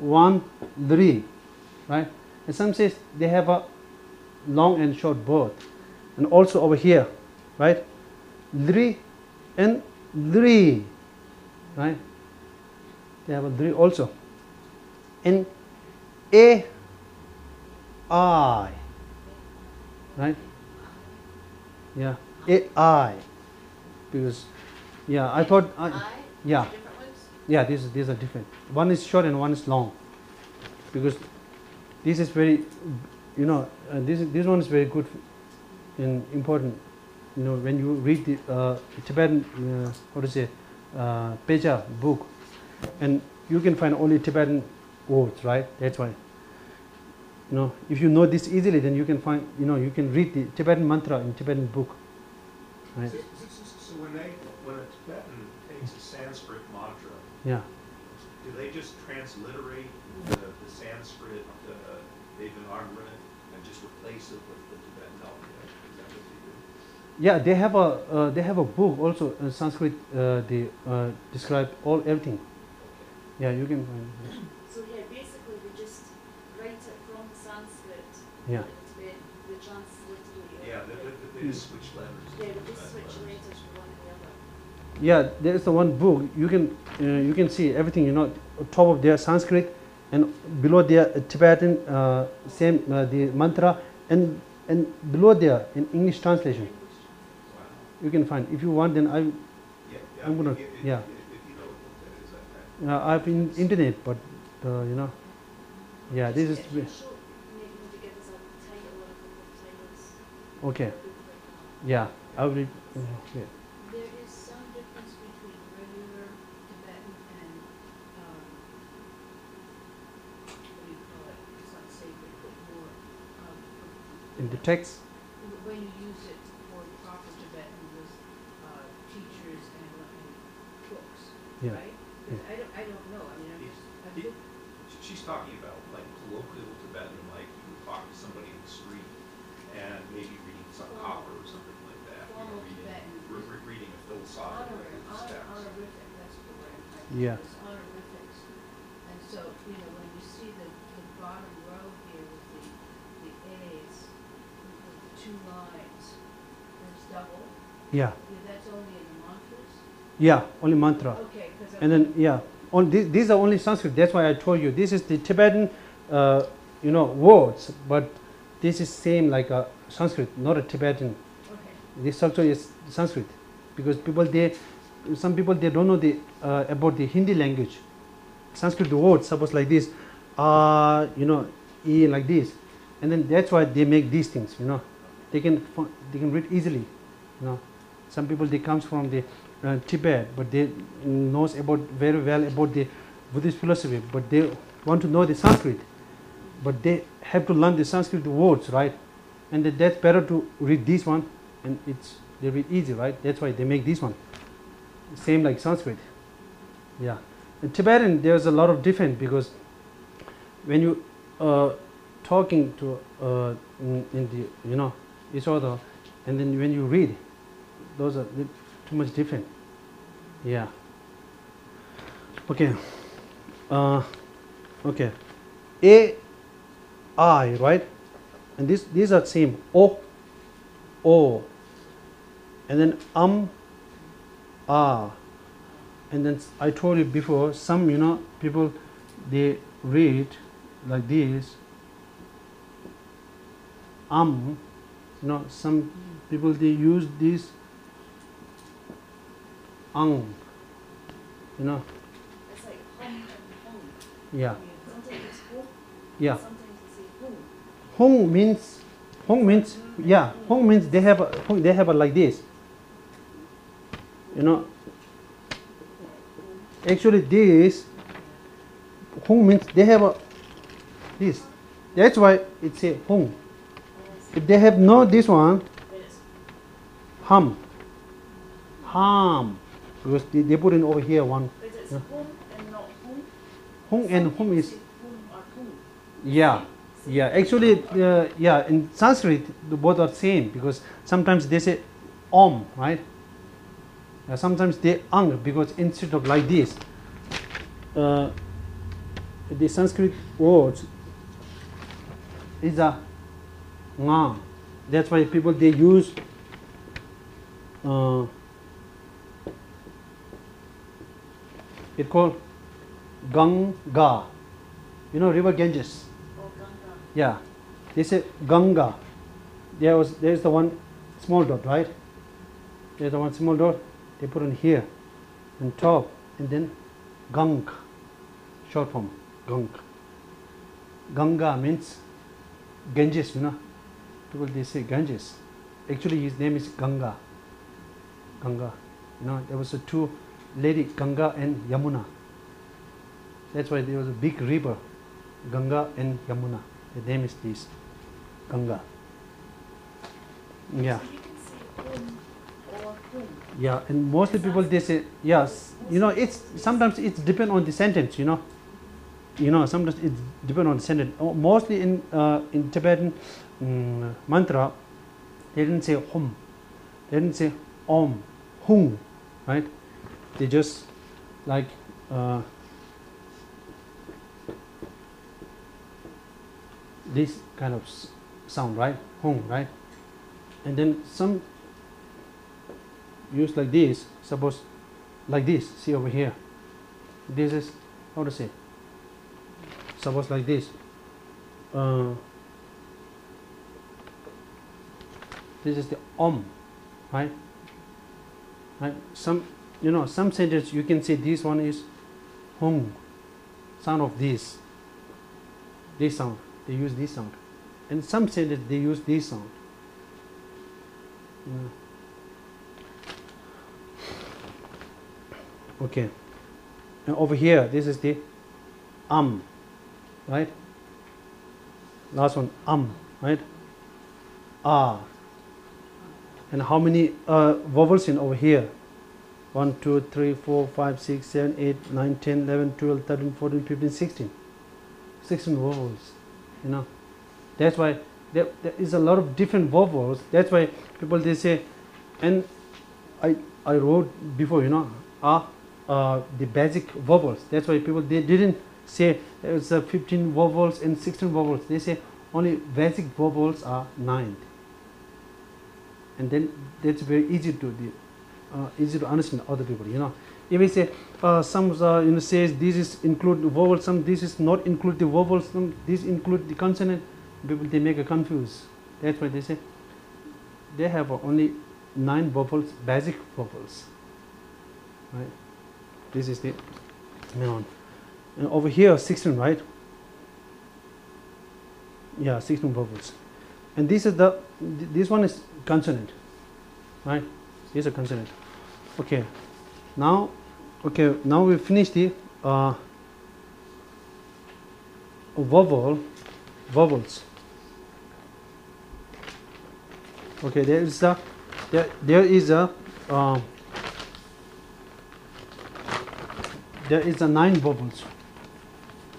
one dri right? And some says they have a long and short both and also over here right? Dri and dri right? They have a dri also. And a i right? Yeah a i. Because yeah i thought I, yeah? Yeah these these are different. One is short and one is long. Because this is very you know uh, this this one is very good and important. You know when you read the uh, tibetan uh, how to say uh, pecha book and you can find only tibetan words right? That's why. You know if you know this easily then you can find you know you can read the tibetan mantra in tibetan book right? So, so- so- when they, when a Tibetan takes a Sanskrit mantra, yeah do they just transliterate the, the Sanskrit, uh, Devanagari and just replace it with the Tibetan alphabet? Is that what they do? Yeah, they have a uh, they have a book also in Sanskrit. Uh, they uh, describe all everything. Yeah, you can find. it. So yeah, basically we just write it from Sanskrit. Yeah. and We, we transliterate it. Yeah, they, they, they just switch Yeah, there is the one book. You can uh, you can see everything. You know, top of their Sanskrit and below their Tibetan uh, same uh, the mantra and and below there in English translation. You can find if you want. Then I Yeah, yeah. I'm gonna- yeah. If if you know what that is, I, I. uh, I've been internet, but uh, you know, yeah, this is show, maybe maybe give us a title or a couple of titles. okay. a book like that. Yeah, I will. Read, uh, yeah. There is some difference between regular Tibetan and, um, what do you call it, it's not sacred, but more, um. In the text. When you use it for proper Tibetan with, uh, teachers and, and books, Yeah. right? 'Cause I don't, I don't know, I mean, I'm just, I'm It- just, She's talking about like colloquial Tibetan, like you would talk to somebody in the street and maybe reading some copper or something like that. you know, reading- Tibetan. re- re- Reading a honor, philosophical honor, text. honorific, that's the word I'm Yeah. use, honorifics. And so, you know, when you see the, the bottom row here with the, the As, with the two lines, there's double, Yeah, yeah, that's only in mantras? yeah, only mantra. Okay, And then yeah, on these, these are only Sanskrit. That's why I told you this is the Tibetan, uh, you know, words. But this is same like a Sanskrit, not a Tibetan. Okay, This also is Sanskrit, because people they, some people they don't know the uh, about the Hindi language. Sanskrit words suppose like this, uh, you know, e like this, and then that's why they make these things. You know, they can they can read easily. You know, some people they comes from the uh, Tibet, but they knows about very well about the Buddhist philosophy, but they want to know the Sanskrit, but they have to learn the Sanskrit words, right? And that, that's better to read this one, and it's they read easy, right? That's why they make this one, same like Sanskrit. Yeah, in Tibetan there's a lot of different because when you uh, talking to uh, in the you know each other, and then when you read. Those are too much different. Yeah. Okay. Uh, okay. A, I, right? And this these are same. O, O, and then um, ah, and then i told you before some you know people they read like this um you know some people they use this ang you know? It's like and hum. yeah. Sometimes it's hum, yeah. Sometimes it's a hum. hong means hong means yeah hong means they have a they have a like this. You know? Actually this hong means they have a this. That's why it's a hong if they have no this one hum hum because they, they put in over here one But it's Yeah. hum and not hum. hong and Some people is say hum or hum. Yeah, yeah. Actually, uh, yeah. In Sanskrit, the both are same because sometimes they say om, right? Uh, sometimes they ang because instead of like this, uh, the Sanskrit words is a nga. That's why people they use. Uh, it called Ganga. You know River Ganges? Oh, Ganga. Yeah. They say Ganga. There was there's the one small dot, right? There's the one small dot. They put on here, on top, and then Gang. Short form, Gang. Ganga means Ganges, you know. People they say Ganges. Actually his name is Ganga. Ganga. You know, there was a two lady Ganga and Yamuna. That's why there was a big river Ganga and Yamuna. The name is this Ganga. Yeah, So you can say hum or hum. yeah, and mostly people they say yes. You know, it's sometimes it's depend on the sentence. You know, you know sometimes it depend on the sentence. Oh, Mostly in uh, in Tibetan mm, mantra, they didn't say hum, they didn't say om, hung, right? They just like. Uh, this kind of sound, right? Hung, right? And then some use like this, suppose like this, see over here. This is how to say? Suppose like this. Uh, this is the om, right? Right? Some, you know, some sentence you can say this one is hung, sound of this, this sound. They use this sound. And some that they use this sound. Okay. And over here this is the um right? Last one um right? Ah. And how many uh, vowels in over here 1, 2, 3, 4, 5, 6, 7, 8, 9, 10, 11, 12, 13, 14, 15, 16. 16 vowels, you know. That's why there, there is a lot of different vowels. That's why people, they say, and I, I wrote before, you know, ah, uh, the basic vowels. That's why people, they didn't say it's a 15 vowels and 16 vowels. They say only basic vowels are nine And then that's very easy to do. Uh, easy to understand other people you know? If we say uh, some uh, you know says this is include the vowel some this is not include the vowel some this include the consonant people they make a confuse. That's why they say they have only nine vowels basic vowels right? This is the main one. And over here 16 right? Yeah 16 vowels. And this is the th- this one is consonant right is a consonant okay. Now okay now we finish the uh, vowel vowels. Okay there is a there, there is a uh, there is a nine vowels.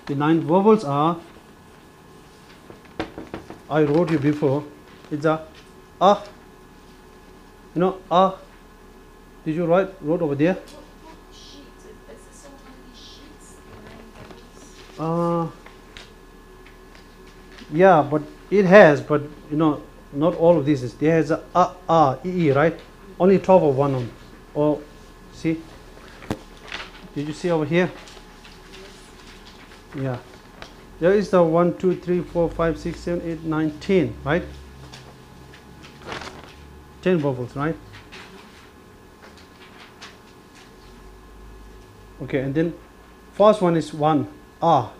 The nine vowels are I wrote you before it's a ah you know ah did you write wrote over there? Uh, yeah, but it has, but you know, not all of this is. There has a a a e e right. Only 12 of one on. Or see, Did you see over here? Yeah. There is the 1, 2, 3, 4, 5, 6, 7, 8, 9, 10, right? 10 vowels, right? Okay, and then first one is 1, ah.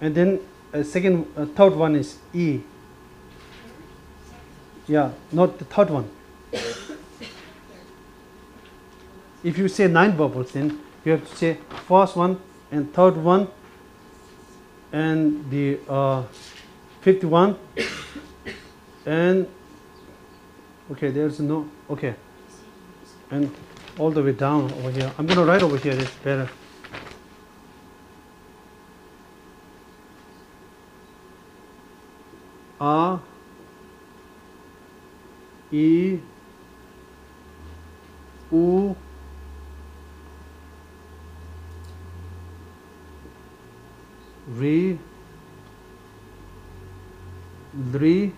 And then uh, second, uh, third one is E. Yeah, not the third one. if you say nine vowels, then you have to say first one and third one and the uh, fifth one and Okay, there's no, okay. And all the way down over here. I'm going to write over here, it's better. A, E, U, re 3,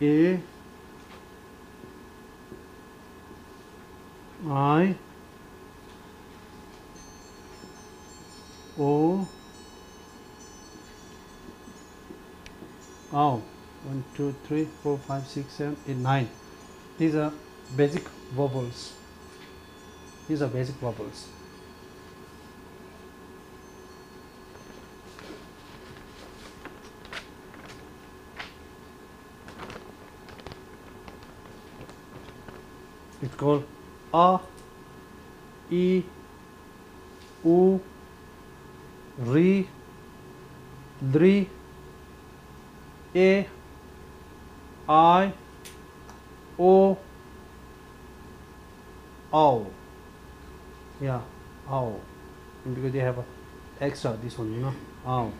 A I O O one two three four five six seven eight nine. These are basic vowels. These are basic vowels called a e u ri dri a i o ow yeah and because they have a extra this one you know? Ow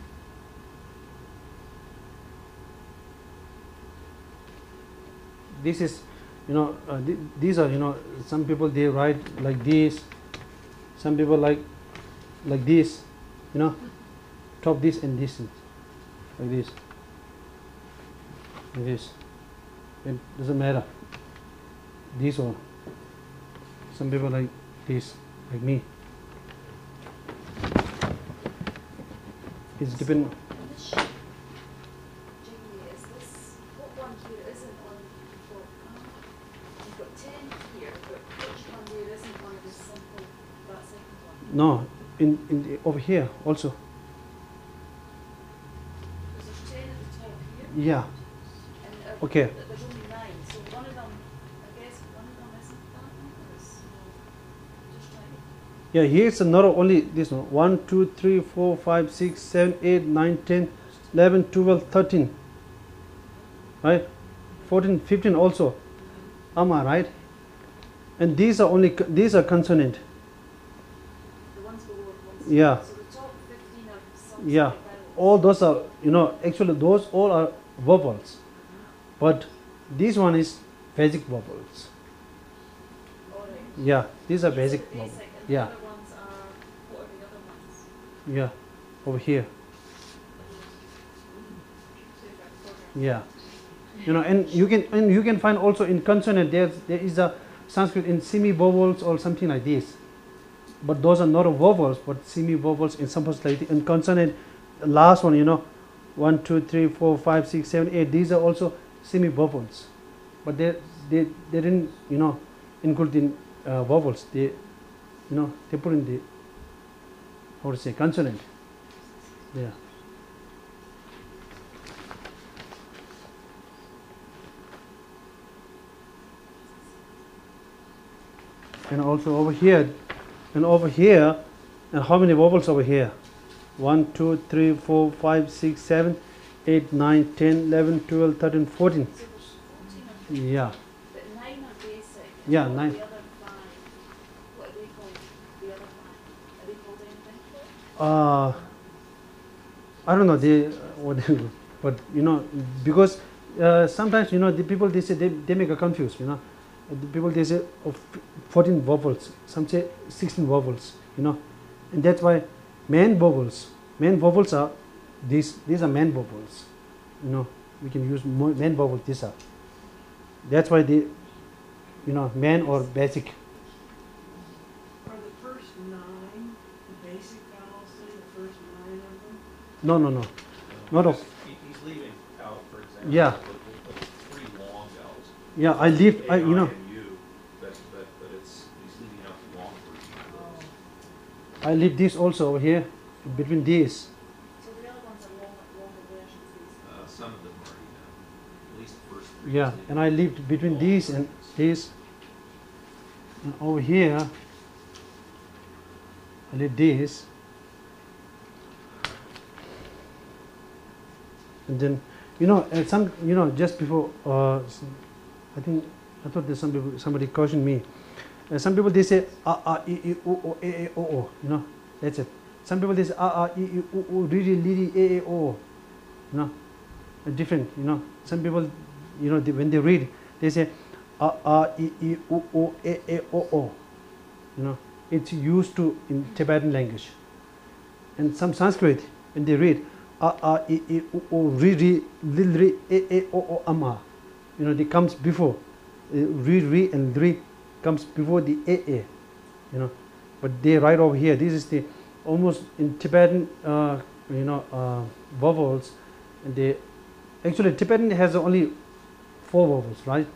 this is you know uh, th- these are you know some people they write like this some people like like this you know top this and this like this like this. It doesn't matter. This or some people like this like me. It's depend On this sheet, Jigme, is this, what one here isn't on for, you've got ten here, but which one there isn't on the simple, that second one? no in, the, over here also there's ten at the top here, yeah and uh, Okay. th- there's only nine, so one of them, I guess, one of them isn't that one, is, no, just trying. Yeah, here's another only this one. 1, 2, 3, 4, 5, 6, 7, 8, 9, 10, 11, 12, 13. Right? 14, 15 also. Amma, right? And these are only, these are consonant. The ones below and ones. Yeah. So the top fifteen are Yeah. All those are, you know, actually those all are vowels. Mm-hmm. But this one is basic vowels. Yeah, these are basic basic, Yeah. the other ones are, what are the other ones? Yeah, over here. So you've got program. Yeah, you know, and you can and you can find also in consonant there there is a Sanskrit in semi vowels or something like this, but those are not vowels but semi-vowels in some parts like the and consonant last one you know 1 2 3 4 5 6 7 8 these are also semi-vowels. But they they they didn't you know include in uh, vowels. They you know they put in the how to say consonant. Yeah. And also over here and over here and how many vowels over here? 1 2 3 4 5 6 7 8 9 10 11 12 13 14 yeah. But nine are basic yeah nine. Uh i don't know they what they do but you know because uh, sometimes you know the people they say they, they make a confused you know. The people they say of 14 vowels some say 16 vowels you know and that's why main vowels main vowels are these these are man vowels. You know, we can use mo- man vowels. These are. That's why they, you know, man or basic. Are the first nine, the basic vowels, then the first nine of them? No, no, no. Not of- He's leaving out, for example. Yeah. the- the- the three long vowels. Yeah, I leave. I you know, and but, but, but it's, he's leaving out the long version of those. I leave this also over here between these. So the other ones are longer, longer versions. Uh, some of them are, you know, at least the first three. Yeah, and I leave between long these and versions. these. And over here, I leave this. And then, you know, and some, you know, just before, uh, s- I think, I thought there's some people, somebody cautioned me. Uh, some people, they say, a a e, e, o, o, a, a, o, o, you know, that's it. Some people, they say, a a e, e, o, o, ri, ri, li, ri, a, a, o, you know, uh, different, you know. Some people, you know, they, when they read, they say, a a e, e, o, o, a, a, o, o, you know. It's used to in Tibetan language. And some Sanskrit, when they read, a, a, e, e, o, o, ri, ri, li, ri, a, a, o, o, ama. You know, it comes before uh, ri ri and ri comes before the a a, you know. But they write over here. This is the almost in Tibetan, uh, you know, uh, vowels, and they actually Tibetan has only four vowels, right?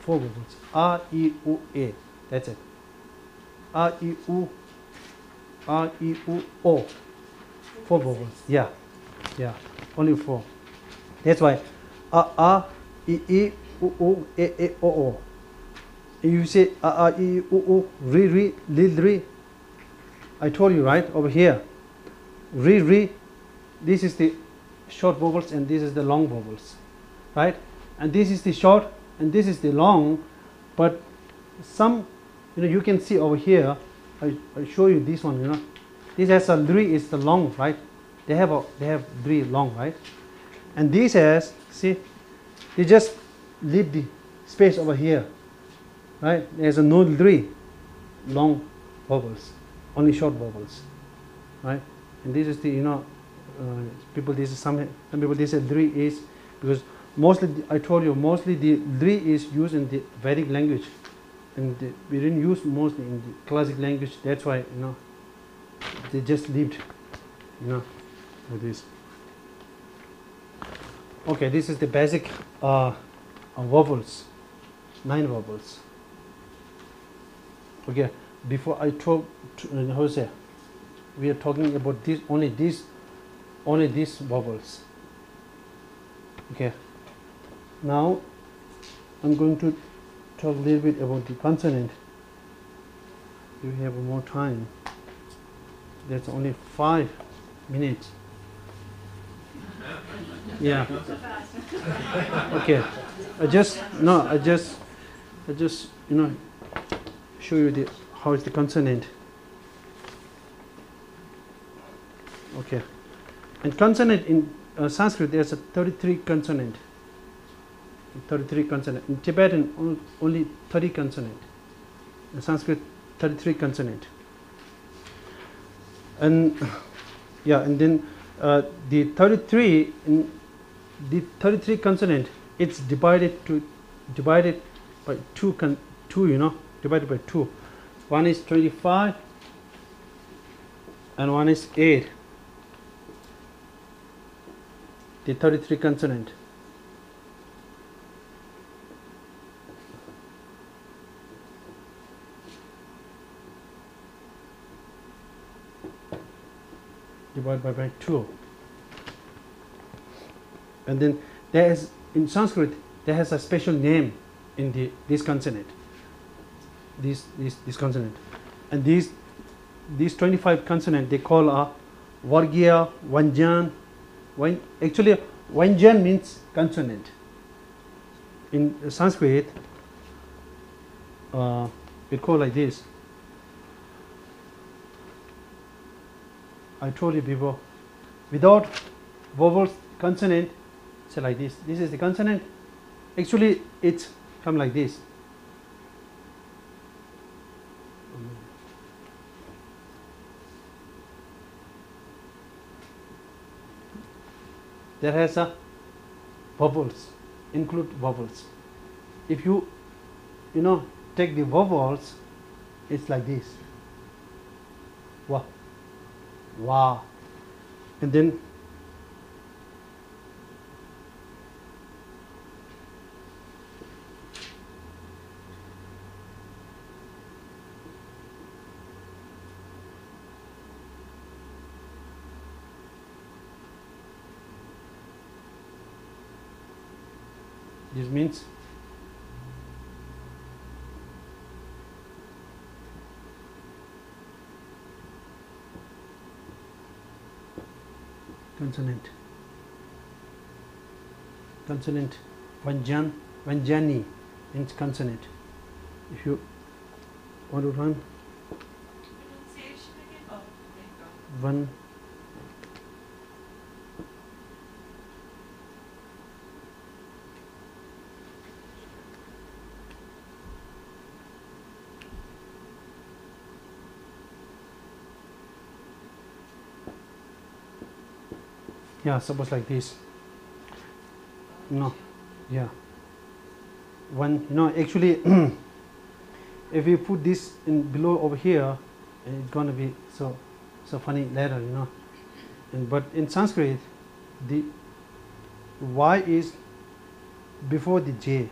Four vowels. A, I, U, A. That's it. A, I, U, A, I, U, O. Four vowels. Yeah, yeah, only four. That's why A, A, I, I, U, U, A, A, O, O. You say A, A, U, U, Ri, Ri, Lil, Ri. I told you right over here. Ri, Ri. This is the short vowels and this is the long vowels, right? And this is the short and this is the long, but some, you know, you can see over here. I, I show you this one. You know, this has a three is the long, right? They have a they have three long, right? And this has see, they just leave the space over here, right? There's a no three long vowels, only short vowels, right? And this is the you know uh, people this is some some people they say three is because mostly I told you mostly the three is used in the Vedic language and the, we didn't use mostly in the classic language that's why you know they just lived you know with this Okay, this is the basic uh, uh, vowels, nine vowels. Okay, before I talk, to, uh, how say, we are talking about this only this, only these vowels. Okay, now I'm going to talk a little bit about the consonant. You have more time. That's only five minutes. Yeah. Okay. I just no I just I just you know show you the how is the consonant okay. And consonant in uh, Sanskrit there's a 33 consonant 33 consonant in Tibetan only 30 consonant in Sanskrit 33 consonant and yeah and then uh, the 33 in the 33 consonant it's divided to divided by two con- two you know divided by two. One is 25 and one is 8 the 33 consonant. Divided by, by 2 and then there is in sanskrit there has a special name in the this consonant. This this this consonant. And these these 25 consonant they call a vargya vanjan. Van, actually vanjan means consonant. In sanskrit uh, we call like this. I told you before. Without vowels consonant like this. This is the consonant. Actually it's come like this. There has a vowels, include vowels. If you, you know, take the vowels, it's like this. Wa, wa, and then this means consonant. Consonant. Vanjan vanjani means consonant. If you want to run. Pronunciation again? Oh, there yeah suppose like this. No yeah. One you know actually if you put this in below over here it's going to be so so funny later you know. And but in sanskrit the y is before the j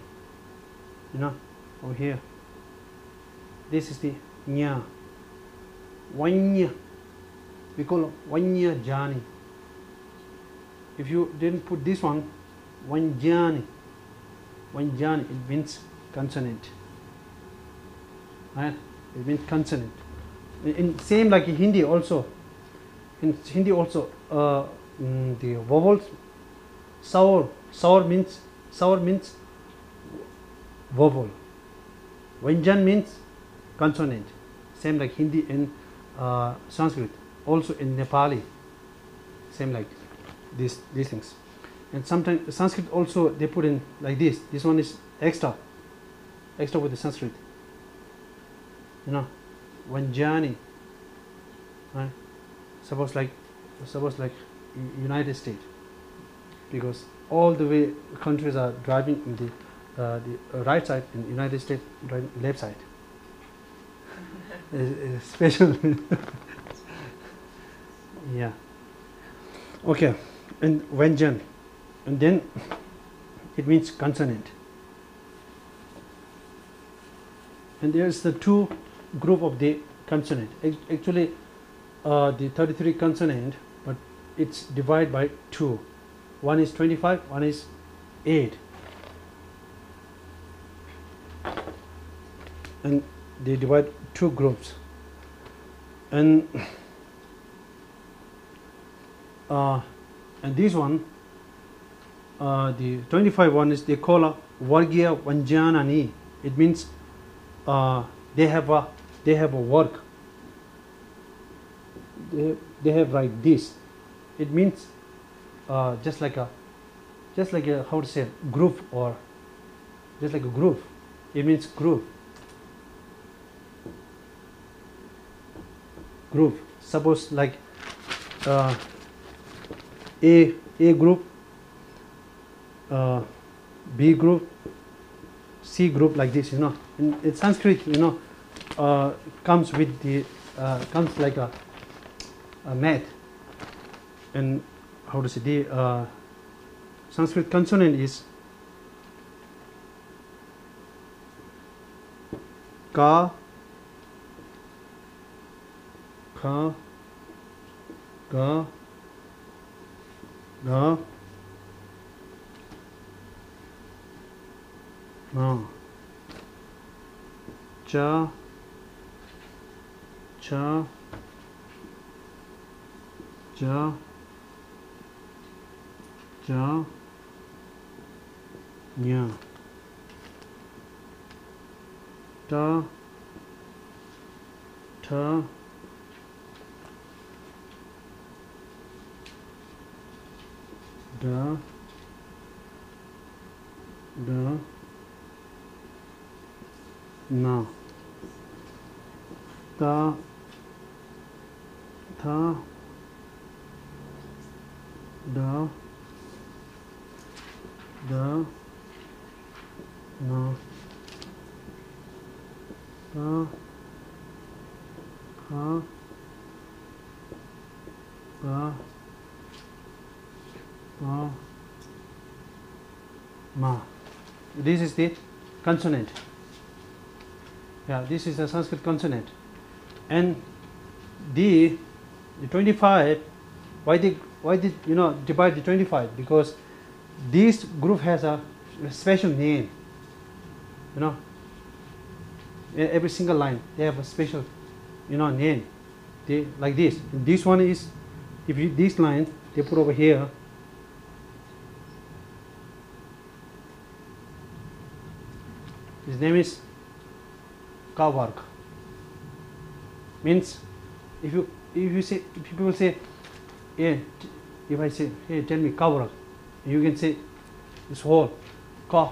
you know over here. This is the nya. Vanya we call vanya jani if you didn't put this one vanjani vanjani it means consonant. Right? It means consonant. In, in same like in hindi also. In hindi also uh, mm, the vowels sour sour means sour means vowel. Vanjan means consonant. Same like hindi and uh, sanskrit. Also in nepali same like these these things. And sometimes sanskrit also they put in like this. This one is extra. Extra with the sanskrit. You know vanjani right? Suppose like suppose like united states. Because all the way countries are driving in the uh, the right side in united states driving left side. Special yeah. Okay and vanjan and then it means consonant. And there's the two group of the consonant. Actually uh, the 33 consonant but it's divided by two. One is 25 one is 8 and they divide two groups. And uh, and this one uh, the 25 one is they call a vargya vanjanani. It means uh, they have a they have a work. They, they have like this. It means uh, just like a just like a how to say group or just like a group it means group group suppose like uh, A, A group, uh, B group, C group like this, you know. In, in Sanskrit, you know, uh, comes with the, uh, comes like a, a math. And how to say, the uh, Sanskrit consonant is ka, ka, ka, ga na cha cha ja ja nya ta ta da. Da. Na. Ta. Tha da. The no the ka ba ba ma. This is the consonant. Yeah this is the sanskrit consonant. And the the 25 why did why did you know divide the 25 because this group has a special name you know. Every single line they have a special you know name. They like this. This one is if you this line they put over here his name is kavark means if you if you say if people say t- if i say hey tell me kavark you can say this whole ka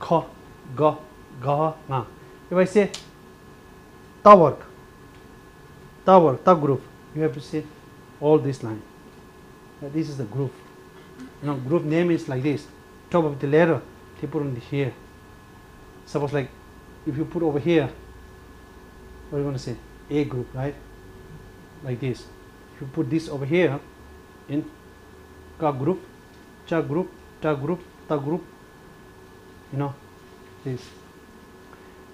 ka ga ga na. If i say tavark tavark ta group you have to say all this line. This is the group. You know group name is like this. Top of the letter they put on the here suppose like if you put over here what are you going to say? A group right? Like this. If you put this over here in ka group cha group ta group ta group you know this.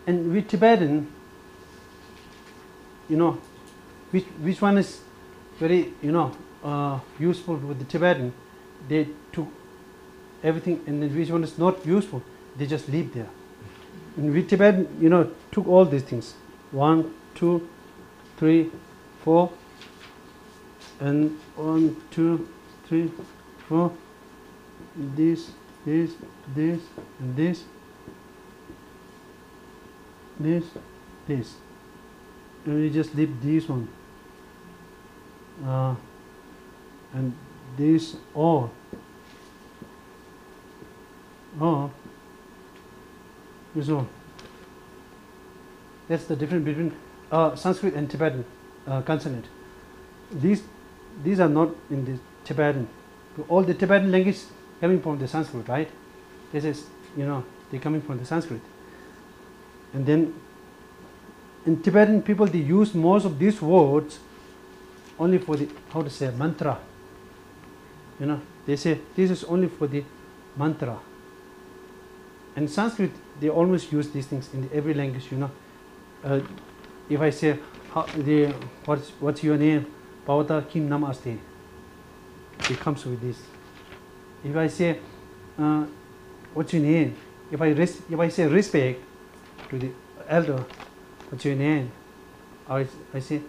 And with tibetan you know which which one is very you know uh, useful with the tibetan they took everything and then which one is not useful they just leave there with tibetan you know took all these things. One two three four and one two three four. This this this and this. This this. And we just leave this one. Uh, and this all all Mizo. That's the difference between uh, Sanskrit and Tibetan uh, consonant. These these are not in the Tibetan. All the Tibetan language coming from the Sanskrit, right? This is, you know, they're coming from the Sanskrit. And then in Tibetan people, they use most of these words only for the, how to say, mantra. You know, they say this is only for the mantra. And Sanskrit, they always use these things in every language you know. Uh, if i say how the what's what's your name? Pavata kim namaste it comes with this. If i say uh, what's your name? If i res if i say respect to the elder what's your name? I i say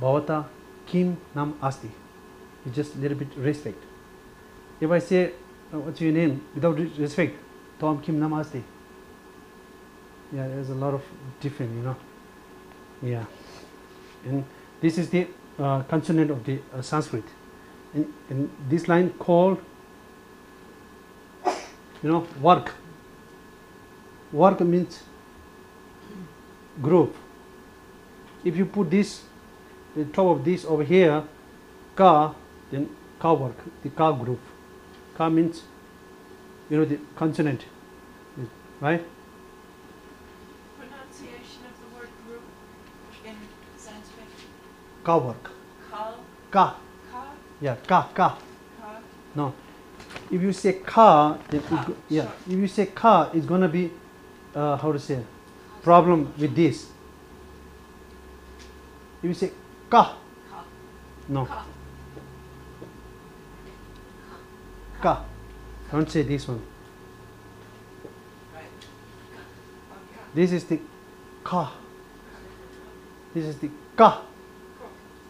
bhavata kim nam asti it's just a little bit respect. If i say uh, what's your name? Without re respect tom kim nam asti Yeah, there's a lot of different, you know. Yeah, and this is the uh, consonant of the uh, Sanskrit, and, and this line called, you know, work. Work means group. If you put this, the top of this over here, ka, then ka work, the ka group. Ka means, you know, the consonant, right? Pronunciation of the word group in Sanskrit. Ka work. Ka, ka, yeah, ka, ka. ka. No. If you say ka, then it Ka, go- yeah. sure. If you say ka, it's gonna be uh, how to say problem with this. If you say ka, Ka. no, Ka. ka. Don't say this one. Right. This is the ka. This is the ka.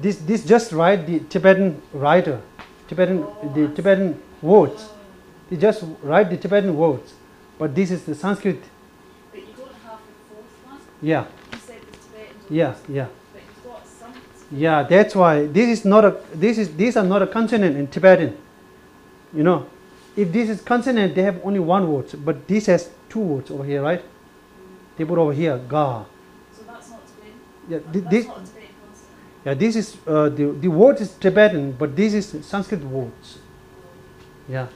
this this just write the Tibetan writer, Tibetan the Tibetan words, They just write the Tibetan words, but this is the Sanskrit. But you don't have the fourth one. Yeah, You said the Tibetan. yeah, yeah, But you've got some. yeah. That's why this is not a. This is these are not a consonant in Tibetan. You know, if this is consonant, they have only one word, but this has two words over here, right? They put over here ga. So that's not Tibetan. Yeah, That's this. not a Tibetan consonant. Yeah, this is uh, the the word is Tibetan, but this is Sanskrit words. Yeah,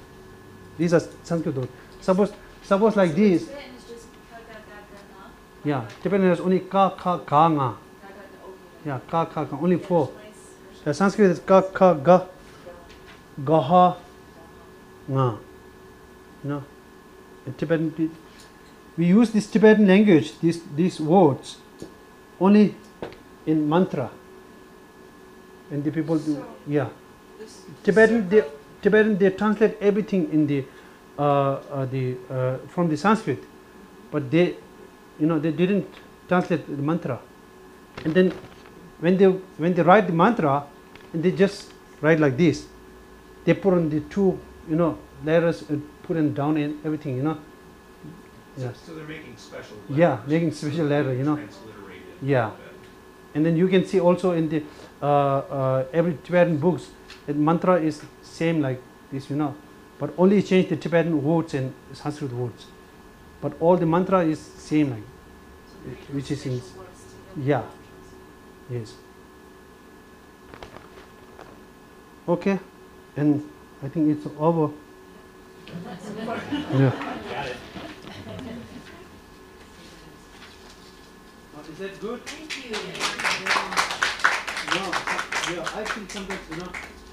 these are Sanskrit words. Suppose suppose like this. Tibetan is just ka ga ga ga na. Yeah, Tibetan has only ka ka ka nga. Ga ga ga. Yeah, ka ka ka only four. There's less- there's The Sanskrit is ka ka ga gaha nga. You know, in Tibetan we- we use this Tibetan language, these these words, only in mantra. And the people do So- yeah. This Tibetan they, Tibetan they translate everything in the uh, uh, the uh, from the Sanskrit, but they you know they didn't translate the mantra, and then when they when they write the mantra, and they just write like this, they put on the two you know letters and put them down and everything you know. So- Yes. So they're making special Yeah, making special letter, you know. Yeah. And then you can see also in the Uh, uh, every Tibetan books, the mantra is same like this, you know, but only change the Tibetan words and Sanskrit words. But all the mantra is same like so which is in- words yeah. yes. Okay, and I think it's over. yeah. Got it. Is that good? Thank you. No, yeah, I think sometimes you know